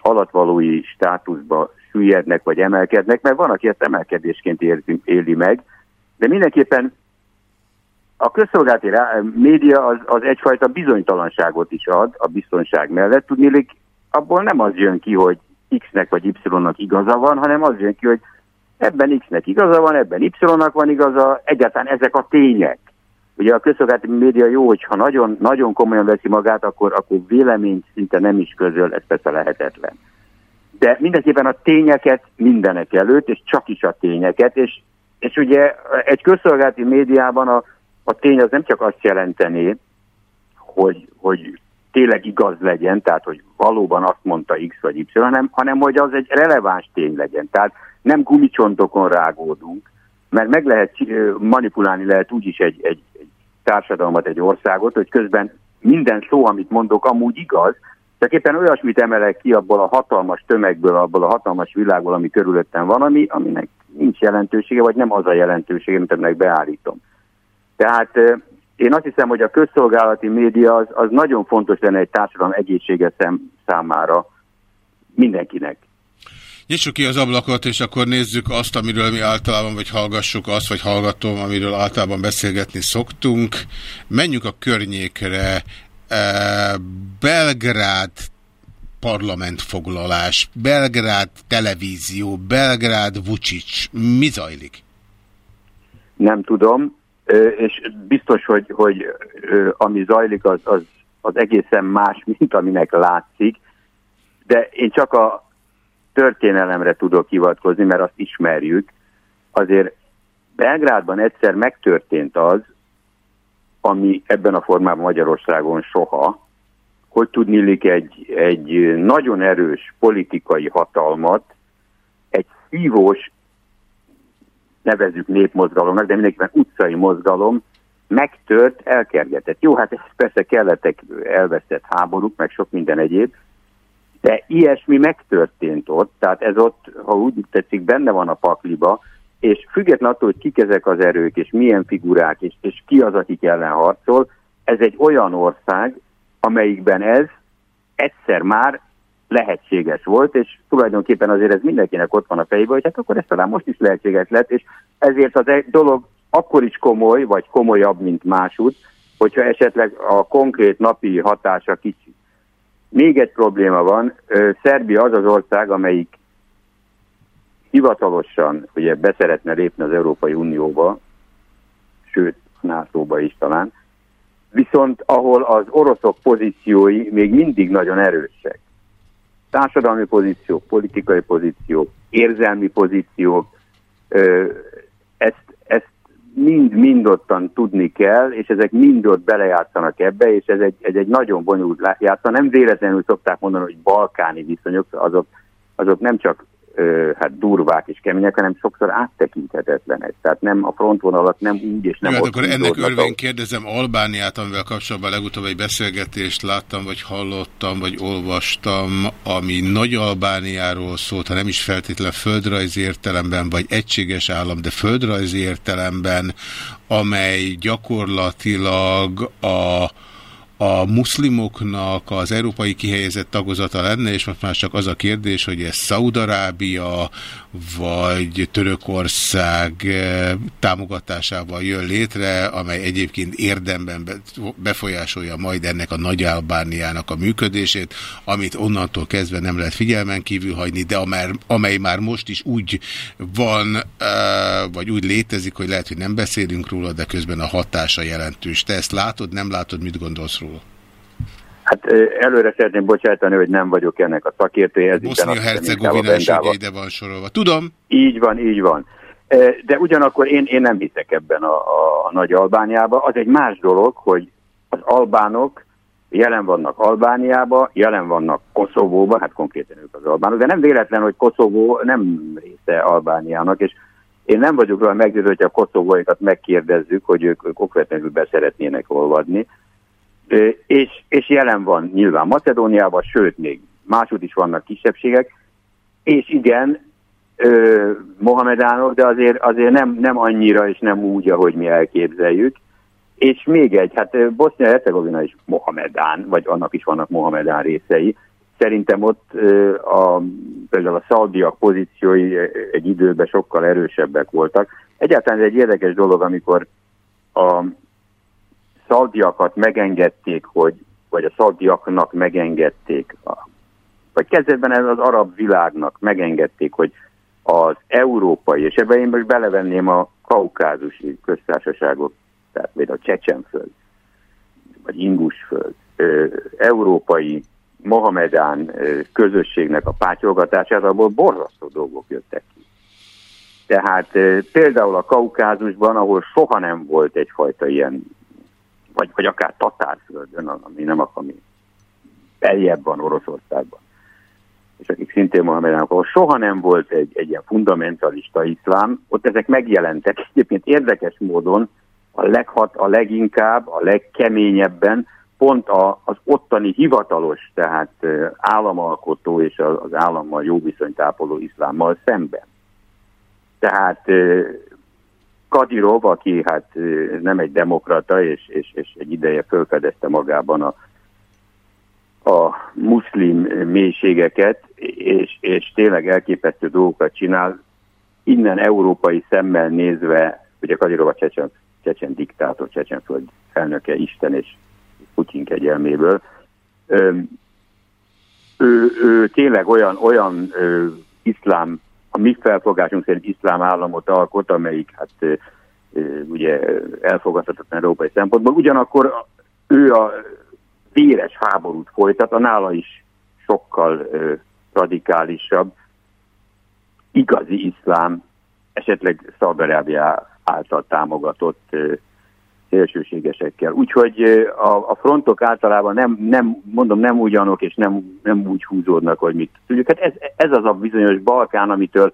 alatvalói státuszba süllyednek vagy emelkednek, mert van, aki ezt emelkedésként érzi, éli meg, de mindenképpen a közszolgálati média az, az egyfajta bizonytalanságot is ad a biztonság mellett. Tudnélik, abból nem az jön ki, hogy X-nek vagy Y-nak igaza van, hanem az jön ki, hogy ebben X-nek igaza van, ebben Y-nak van igaza, egyáltalán ezek a tények. Ugye a közszolgálati média jó, hogyha nagyon, nagyon komolyan veszi magát, akkor, akkor véleményt szinte nem is közöl, ez persze lehetetlen. De mindenképpen a tényeket mindenek előtt, és csak is a tényeket, és, és ugye egy közszolgálati médiában a, a tény az nem csak azt jelenteni, hogy, hogy tényleg igaz legyen, tehát hogy valóban azt mondta X vagy Y, hanem, hanem hogy az egy releváns tény legyen. Tehát nem gumicsontokon rágódunk, mert meg lehet manipulálni lehet úgyis egy, egy, társadalmat, egy országot, hogy közben minden szó, amit mondok, amúgy igaz, csak éppen olyasmit emelek ki abból a hatalmas tömegből, abból a hatalmas világból, ami körülöttem van, ami, aminek nincs jelentősége, vagy nem az a jelentősége, mint aminek beállítom. Tehát én azt hiszem, hogy a közszolgálati média az, az nagyon fontos lenne egy társadalom egészsége szem, számára mindenkinek. Nyissuk ki az ablakot, és akkor nézzük azt, amiről mi általában, vagy hallgassuk azt, vagy hallgatom, amiről általában beszélgetni szoktunk. Menjünk a környékre. Belgrád parlamentfoglalás, Belgrád televízió, Belgrád Vucic. Mi zajlik? Nem tudom, és biztos, hogy, hogy ami zajlik, az, az, az egészen más, mint aminek látszik, de én csak a történelemre tudok hivatkozni, mert azt ismerjük. Azért Belgrádban egyszer megtörtént az, ami ebben a formában Magyarországon soha, hogy tudnilik egy, egy nagyon erős politikai hatalmat, egy szívós, nevezük népmozgalomnak, de mindenképpen utcai mozgalom, megtört, elkergetett. Jó, hát ez persze kellettek elvesztett háborúk, meg sok minden egyéb, de ilyesmi megtörtént ott, tehát ez ott, ha úgy tetszik, benne van a pakliba, és független attól, hogy kik ezek az erők, és milyen figurák, és, és ki az, akik ellen harcol, ez egy olyan ország, amelyikben ez egyszer már lehetséges volt, és tulajdonképpen azért ez mindenkinek ott van a fejében, hogy hát akkor ez talán most is lehetséges lett, és ezért az egy dolog akkor is komoly, vagy komolyabb, mint másút, hogyha esetleg a konkrét napi hatása kicsi. Még egy probléma van, Szerbia az az ország, amelyik hivatalosan ugye beszeretne lépni az Európai Unióba, sőt, NATO-ba is talán, viszont ahol az oroszok pozíciói még mindig nagyon erősek. Társadalmi pozíciók, politikai pozíciók, érzelmi pozíciók, mind-mind ottan tudni kell, és ezek mind ott belejátszanak ebbe, és ez egy, ez egy nagyon bonyolult játsza. Nem véletlenül szokták mondani, hogy balkáni viszonyok, azok, azok nem csak hát durvák és kemények, hanem sokszor áttekinthetetlenek. Tehát nem a frontvonalat nem úgy és nem Jó, ott. akkor ennek örvén kérdezem Albániát, amivel kapcsolatban legutóbb egy beszélgetést láttam, vagy hallottam, vagy olvastam, ami Nagy Albániáról szólt, ha nem is feltétlen földrajzi értelemben, vagy egységes állam, de földrajzi értelemben, amely gyakorlatilag a a muszlimoknak az európai kihelyezett tagozata lenne, és most már csak az a kérdés, hogy ez Szaudarábia vagy Törökország eh, támogatásával jön létre, amely egyébként érdemben befolyásolja majd ennek a Nagy Albániának a működését, amit onnantól kezdve nem lehet figyelmen kívül hagyni, de amely, már most is úgy van, eh, vagy úgy létezik, hogy lehet, hogy nem beszélünk róla, de közben a hatása jelentős. Te ezt látod, nem látod, mit gondolsz róla? Hát előre szeretném bocsátani, hogy nem vagyok ennek a szakértője. Ugye ide van sorolva. Tudom. Így van, így van. De ugyanakkor én, én nem hiszek ebben a, a, a nagy Albániába. Az egy más dolog, hogy az albánok jelen vannak Albániába, jelen vannak Koszovóba, hát konkrétan ők az albánok, de nem véletlen, hogy Koszovó nem része Albániának, és én nem vagyok róla meggyőző, hogy a koszovóikat megkérdezzük, hogy ők, ők okvetlenül beszeretnének olvadni, és, és jelen van nyilván Macedóniában, sőt még máshogy is vannak kisebbségek, és igen, ö, Mohamedánok, de azért, azért nem, nem annyira és nem úgy, ahogy mi elképzeljük. És még egy, hát Bosznia-Hercegovina is Mohamedán, vagy annak is vannak Mohamedán részei. Szerintem ott a, például a szaudiak pozíciói egy időben sokkal erősebbek voltak. Egyáltalán ez egy érdekes dolog, amikor a szaudiakat megengedték, hogy, vagy a szaudiaknak megengedték, vagy kezdetben ez az arab világnak megengedték, hogy az európai, és ebben én most belevenném a kaukázusi köztársaságok, tehát például a Csecsenföld, vagy Ingusföld, európai Mohamedán közösségnek a pátyolgatását, abból borzasztó dolgok jöttek ki. Tehát például a Kaukázusban, ahol soha nem volt egyfajta ilyen vagy, vagy akár Tatárföldön, ami nem ami beljebb van Oroszországban, és akik szintén Mohamedánok, ahol soha nem volt egy, egy ilyen fundamentalista iszlám, ott ezek megjelentek. Egyébként érdekes módon a leghat, a leginkább, a legkeményebben pont a, az ottani hivatalos, tehát államalkotó és az állammal jó viszonyt ápoló iszlámmal szemben. Tehát Kadirov, aki hát nem egy demokrata, és, és, és egy ideje felfedezte magában a, a muszlim mélységeket, és, és tényleg elképesztő dolgokat csinál, innen európai szemmel nézve, ugye Kadirov a csecsen, csecsen diktátor, csecsenföld elnöke, Isten és Putyin kegyelméből, ő, ő, tényleg olyan, olyan ö, iszlám a mi felfogásunk szerint iszlám államot alkot, amelyik hát ugye elfogadhatatlan európai szempontból. Ugyanakkor ő a véres háborút folytat, a nála is sokkal radikálisabb, igazi iszlám, esetleg Szaudarábia által támogatott szélsőségesekkel. Úgyhogy a, a frontok általában nem, nem, mondom, nem ugyanok, és nem, nem úgy húzódnak, hogy mit tudjuk. Hát ez, ez az a bizonyos Balkán, amitől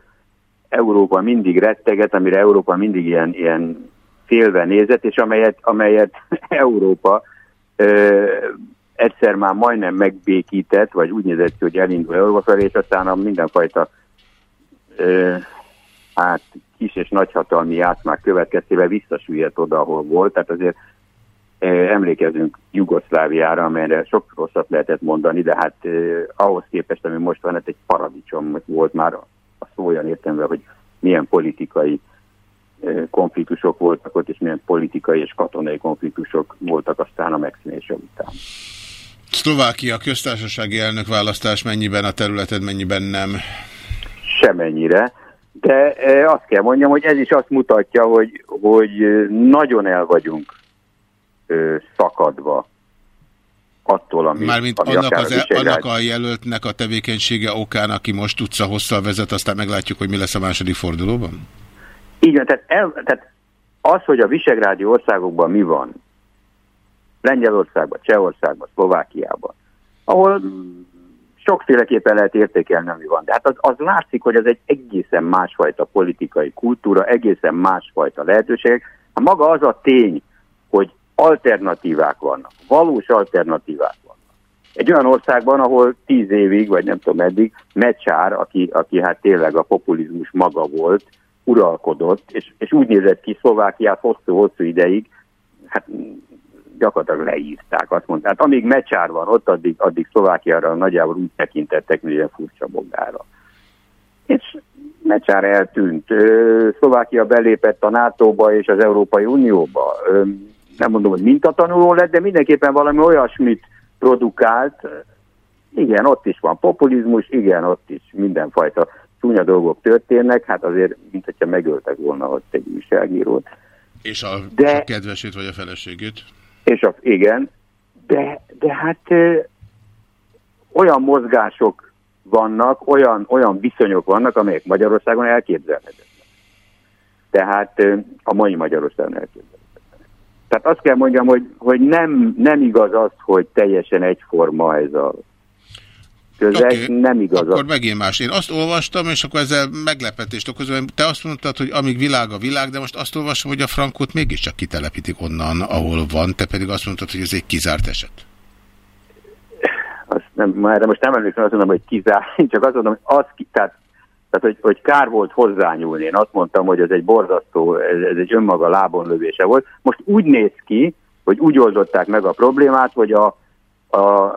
Európa mindig retteget, amire Európa mindig ilyen, ilyen félve nézett, és amelyet, amelyet Európa ö, egyszer már majdnem megbékített, vagy úgy nézett ki, hogy elindul Európa felé, és aztán a mindenfajta ö, hát kis és nagyhatalmi játszmák következtében visszasüllyedt oda, ahol volt. Tehát azért eh, emlékezünk Jugoszláviára, amelyre sok rosszat lehetett mondani, de hát eh, ahhoz képest, ami most van, hát egy paradicsom volt már a szó olyan értemben, hogy milyen politikai eh, konfliktusok voltak ott, és milyen politikai és katonai konfliktusok voltak aztán a megszűnése után. Szlovákia köztársasági elnökválasztás mennyiben a területed, mennyiben nem? Semennyire. De e, azt kell mondjam, hogy ez is azt mutatja, hogy, hogy nagyon el vagyunk szakadva attól, ami, Mármint ami annak, az e- annak a jelöltnek a tevékenysége okán, aki most utca hosszal vezet, aztán meglátjuk, hogy mi lesz a második fordulóban? Igen, tehát, el, tehát az, hogy a visegrádi országokban mi van, Lengyelországban, Csehországban, Szlovákiában, ahol sokféleképpen lehet értékelni, ami van. De hát az, az látszik, hogy ez egy egészen másfajta politikai kultúra, egészen másfajta lehetőségek. Hát maga az a tény, hogy alternatívák vannak, valós alternatívák vannak. Egy olyan országban, ahol tíz évig, vagy nem tudom meddig, Mecsár, aki, aki hát tényleg a populizmus maga volt, uralkodott, és, és úgy nézett ki Szlovákiát hosszú-hosszú ideig, hát gyakorlatilag leírták, azt mondták. Hát amíg mecsár van ott, addig, addig Szlovákiára nagyjából úgy tekintettek, mint ilyen furcsa bogára. És mecsár eltűnt. Szlovákia belépett a NATO-ba és az Európai Unióba. Nem mondom, hogy mintatanuló lett, de mindenképpen valami olyasmit produkált. Igen, ott is van populizmus, igen, ott is mindenfajta csúnya dolgok történnek, hát azért, mint hogyha megöltek volna ott egy újságírót. És a, de, a kedvesét vagy a feleségét? És a, igen, de, de hát ö, olyan mozgások vannak, olyan, olyan viszonyok vannak, amelyek Magyarországon elképzelhetetlenek. Tehát ö, a mai Magyarországon elképzelhetetlenek. Tehát azt kell mondjam, hogy, hogy nem, nem igaz az, hogy teljesen egyforma ez a közeg, okay. nem igaz. Akkor megint más. Én azt olvastam, és akkor ezzel meglepetést okozom. Te azt mondtad, hogy amíg világ a világ, de most azt olvasom, hogy a frankot mégiscsak kitelepítik onnan, ahol van, te pedig azt mondtad, hogy ez egy kizárt eset. Azt nem, már most nem emlékszem, azt mondom, hogy kizárt, csak azt mondom, hogy az tehát, tehát hogy, hogy kár volt hozzányúlni. Én azt mondtam, hogy ez egy borzasztó, ez, ez egy önmaga lábon lövése volt. Most úgy néz ki, hogy úgy oldották meg a problémát, hogy a, a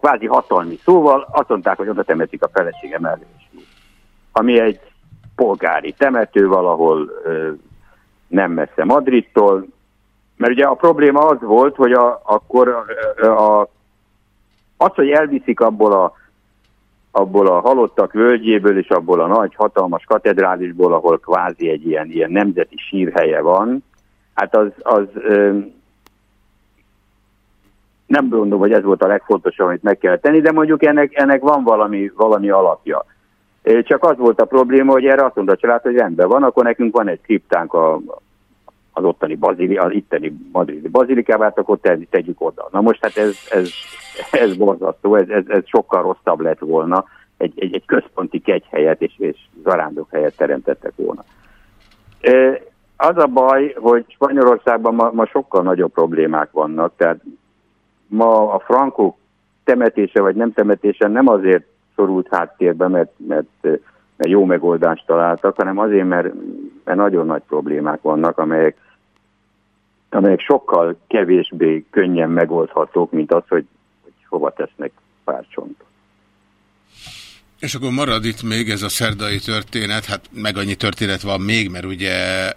kvázi hatalmi szóval azt mondták, hogy oda temetik a felesége mellé. Ami egy polgári temető valahol ö, nem messze Madridtól, mert ugye a probléma az volt, hogy a, akkor a, a, az, hogy elviszik abból a, abból a halottak völgyéből és abból a nagy, hatalmas katedrálisból, ahol kvázi egy ilyen, ilyen nemzeti sírhelye van, hát az, az nem gondolom, hogy ez volt a legfontosabb, amit meg kell tenni, de mondjuk ennek, ennek van valami, valami alapja. Csak az volt a probléma, hogy erre azt mondta a család, hogy rendben van, akkor nekünk van egy kriptánk a, az ottani bazili, az itteni madridi bazilikávát, akkor tegyük oda. Na most hát ez, ez, ez borzasztó, ez, ez, ez sokkal rosszabb lett volna, egy, egy, egy központi kegyhelyet és, és zarándok helyet teremtettek volna. Az a baj, hogy Spanyolországban ma, ma sokkal nagyobb problémák vannak, tehát ma a frankok temetése vagy nem temetése nem azért szorult háttérbe, mert, mert, mert jó megoldást találtak, hanem azért, mert, mert nagyon nagy problémák vannak, amelyek, amelyek sokkal kevésbé könnyen megoldhatók, mint az, hogy, hogy hova tesznek pár csontot. És akkor marad itt még ez a szerdai történet, hát meg annyi történet van még, mert ugye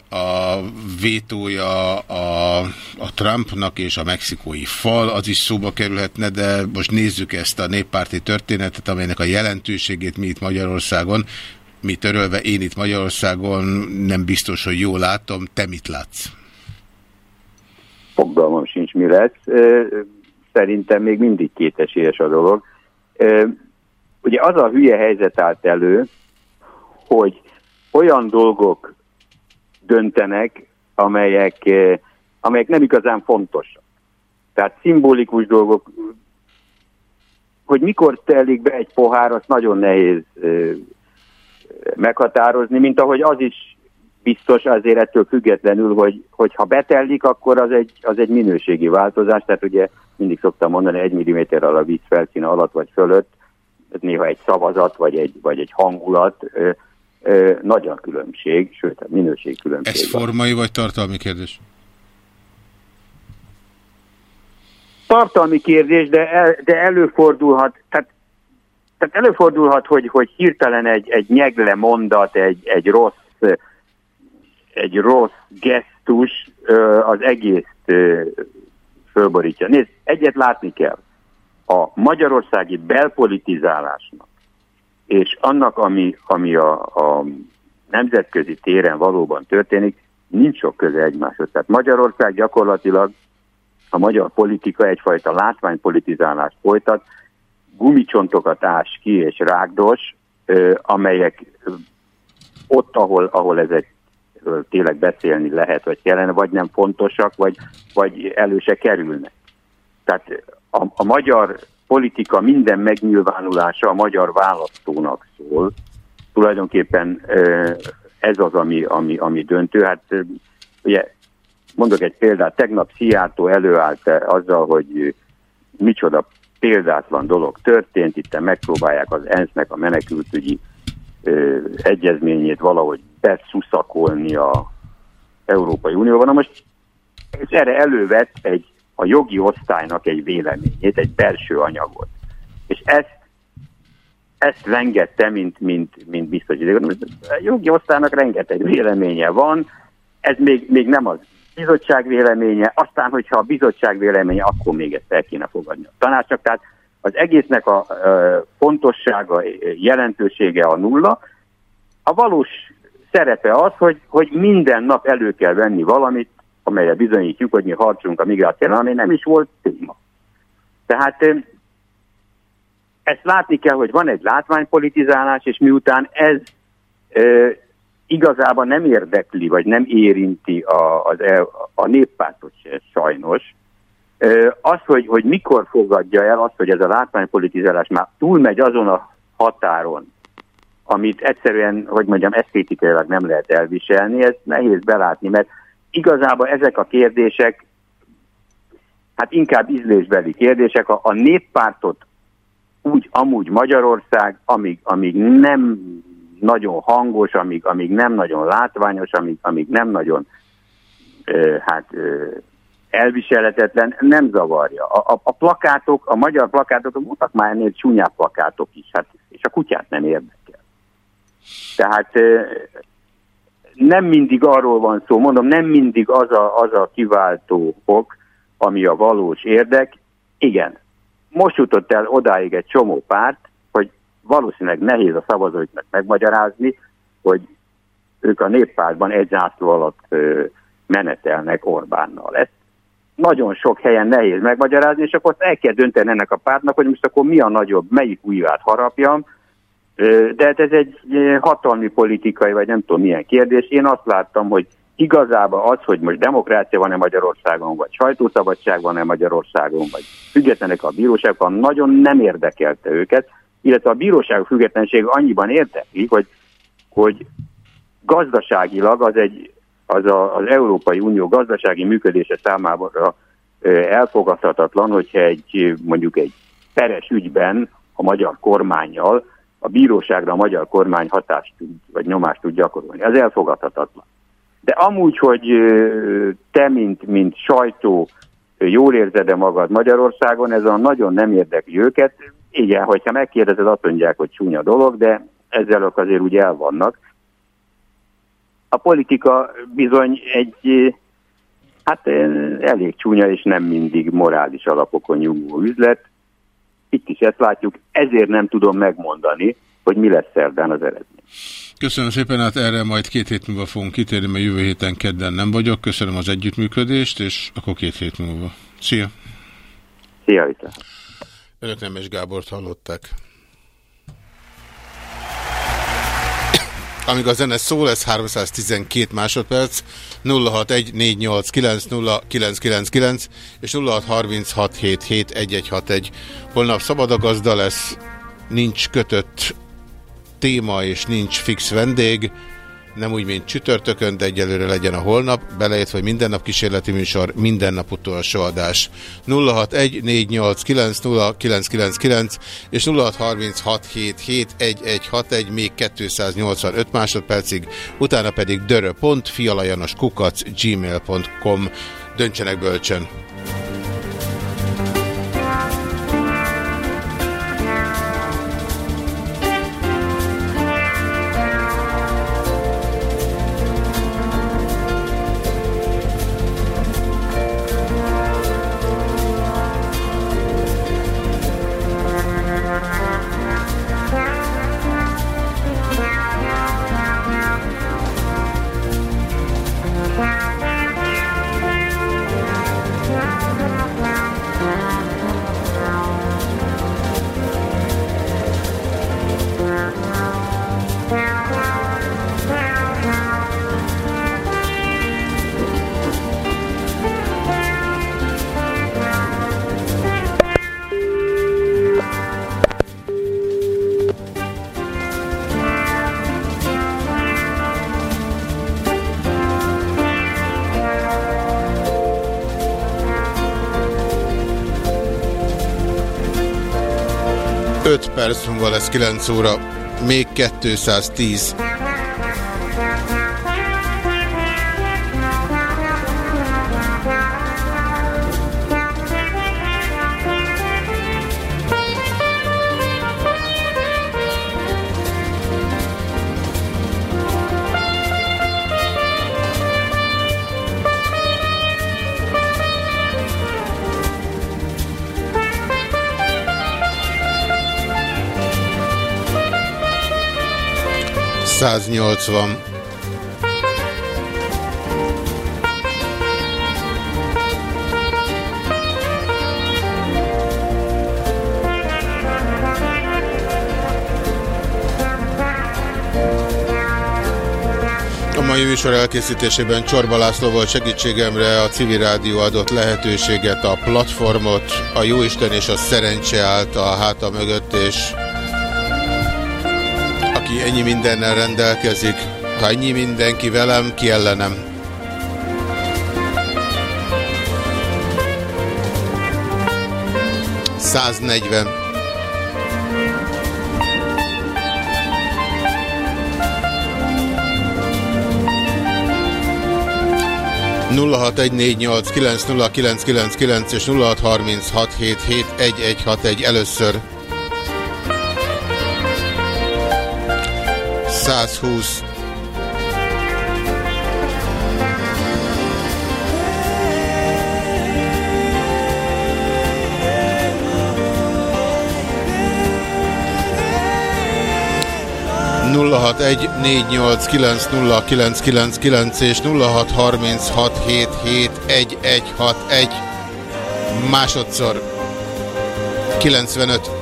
a vétója a, a Trumpnak és a mexikói fal, az is szóba kerülhetne, de most nézzük ezt a néppárti történetet, amelynek a jelentőségét mi itt Magyarországon, mi törölve én itt Magyarországon nem biztos, hogy jól látom. Te mit látsz? Fogalmam sincs, mi lesz. Szerintem még mindig kétesélyes a dolog ugye az a hülye helyzet állt elő, hogy olyan dolgok döntenek, amelyek, eh, amelyek nem igazán fontosak. Tehát szimbolikus dolgok, hogy mikor telik be egy pohár, azt nagyon nehéz eh, meghatározni, mint ahogy az is biztos azért ettől függetlenül, hogy, hogy ha betellik, akkor az egy, az egy minőségi változás, tehát ugye mindig szoktam mondani, egy milliméterrel a víz felszíne alatt vagy fölött, néha egy szavazat, vagy egy, vagy egy hangulat, ö, ö, nagy a különbség, sőt, a minőség különbség. Ez formai vagy tartalmi kérdés? Tartalmi kérdés, de, el, de előfordulhat, tehát, tehát előfordulhat, hogy, hogy hirtelen egy, egy nyegle mondat, egy, egy rossz egy rossz gesztus az egész fölborítja. Nézd, egyet látni kell a magyarországi belpolitizálásnak és annak, ami, ami a, a nemzetközi téren valóban történik, nincs sok köze egymáshoz. Tehát Magyarország gyakorlatilag a magyar politika egyfajta látványpolitizálást folytat, gumicsontokat ás ki és rágdos, amelyek ott, ahol, ahol ezek tényleg beszélni lehet, vagy kellene, vagy nem fontosak, vagy, vagy elő se kerülnek. Tehát a, a magyar politika minden megnyilvánulása a magyar választónak szól. Tulajdonképpen ez az, ami, ami, ami döntő. Hát ugye mondok egy példát, tegnap Szijjártó előállt azzal, hogy micsoda példátlan dolog történt, itt megpróbálják az ENSZ-nek a menekültügyi ö, egyezményét valahogy beszuszakolni a Európai Unióban. Na most és erre elővett egy a jogi osztálynak egy véleményét, egy belső anyagot. És ezt, ezt vengette, mint, mint, mint biztos. A jogi osztálynak rengeteg véleménye van, ez még, még nem az bizottság véleménye, aztán, hogyha a bizottság véleménye, akkor még ezt el kéne fogadni tanácsnak. Tehát az egésznek a fontossága, jelentősége a nulla. A valós szerepe az, hogy, hogy minden nap elő kell venni valamit, amelyre bizonyítjuk, hogy mi harcolunk a migrációra, ami nem is volt téma. Tehát ezt látni kell, hogy van egy látványpolitizálás, és miután ez e, igazában nem érdekli, vagy nem érinti a, az, e, a néppártot se, sajnos, e, az, hogy, hogy mikor fogadja el azt, hogy ez a látványpolitizálás már túlmegy azon a határon, amit egyszerűen, hogy mondjam, esztétikailag nem lehet elviselni, ez nehéz belátni, mert igazából ezek a kérdések, hát inkább ízlésbeli kérdések. A, a néppártot úgy amúgy Magyarország, amíg, amíg nem nagyon hangos, amíg, amíg nem nagyon látványos, amíg, amíg nem nagyon ö, hát ö, elviselhetetlen, nem zavarja. A, a, a plakátok, a magyar plakátok, voltak már ennél csúnyább plakátok is, hát, és a kutyát nem érdekel. Tehát nem mindig arról van szó, mondom, nem mindig az a, az a kiváltó ok, ami a valós érdek. Igen, most jutott el odáig egy csomó párt, hogy valószínűleg nehéz a szavazóiknak megmagyarázni, hogy ők a néppártban egy zászló alatt ö, menetelnek Orbánnal. Ezt nagyon sok helyen nehéz megmagyarázni, és akkor el kell dönteni ennek a pártnak, hogy most akkor mi a nagyobb, melyik újját harapjam, de hát ez egy hatalmi politikai, vagy nem tudom milyen kérdés. Én azt láttam, hogy igazából az, hogy most demokrácia van-e Magyarországon, vagy sajtószabadság van-e Magyarországon, vagy függetlenek a bíróságban, nagyon nem érdekelte őket, illetve a bíróság függetlenség annyiban érdekli, hogy, hogy gazdaságilag az, egy, az a, az Európai Unió gazdasági működése számára elfogadhatatlan, hogyha egy mondjuk egy peres ügyben a magyar kormányjal a bíróságra a magyar kormány hatást tud, vagy nyomást tud gyakorolni. Ez elfogadhatatlan. De amúgy, hogy te, mint, mint sajtó, jól érzed-e magad Magyarországon, ez a nagyon nem érdekli őket. Igen, hogyha megkérdezed, azt mondják, hogy csúnya dolog, de ezzel azért úgy el vannak. A politika bizony egy hát elég csúnya és nem mindig morális alapokon nyugvó üzlet. Itt is ezt látjuk, ezért nem tudom megmondani, hogy mi lesz szerdán az eredmény. Köszönöm szépen, hát erre majd két hét múlva fogunk kitérni, mert jövő héten kedden nem vagyok. Köszönöm az együttműködést, és akkor két hét múlva. Szia! Szia, Vita! Önök Nemes Gábort hallották. Amíg a zene szól, ez 312 másodperc, 0614890999 és 0636771161. Holnap szabad a gazda lesz, nincs kötött téma és nincs fix vendég, nem úgy, mint csütörtökön, de egyelőre legyen a holnap, beleért, hogy minden nap kísérleti műsor, minden nap utolsó adás. 0614890999 és 0636771161 még 285 másodpercig, utána pedig dörö.fialajanoskukac gmail.com Döntsenek bölcsen! 5 perc múlva lesz 9 óra, még 210. Száznyolcvan. A mai műsor elkészítésében Csorba László volt segítségemre, a civil rádió adott lehetőséget, a platformot, a jóisten és a szerencse állt a háta mögött, és aki ennyi mindennel rendelkezik, ha ennyi mindenki velem, ki ellenem. Száznegyven. nulla hat egy négy nyolc kilenc nulla kilenc kilenc kilenc és nulla hat harminc hat hét hét egy először 120. nulla hat egy négy nyolc kilenc nulla kilenc kilenc kilenc és nulla hat harminc hat hét hét egy egy hat egy. Másodszor. 95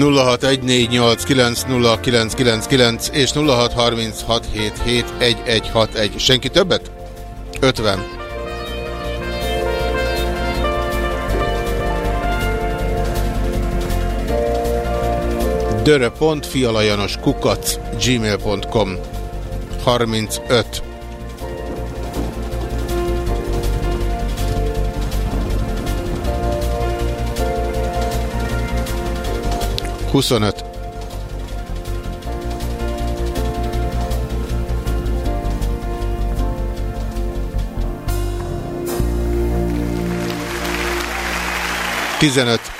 0614890999 és 0636771161. Senki többet? 50. dörö.fialajanos kukac gmail.com 35 25 15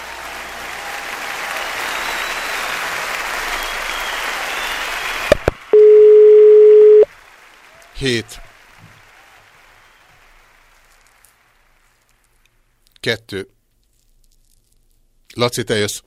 7 2 Laci, te jössz.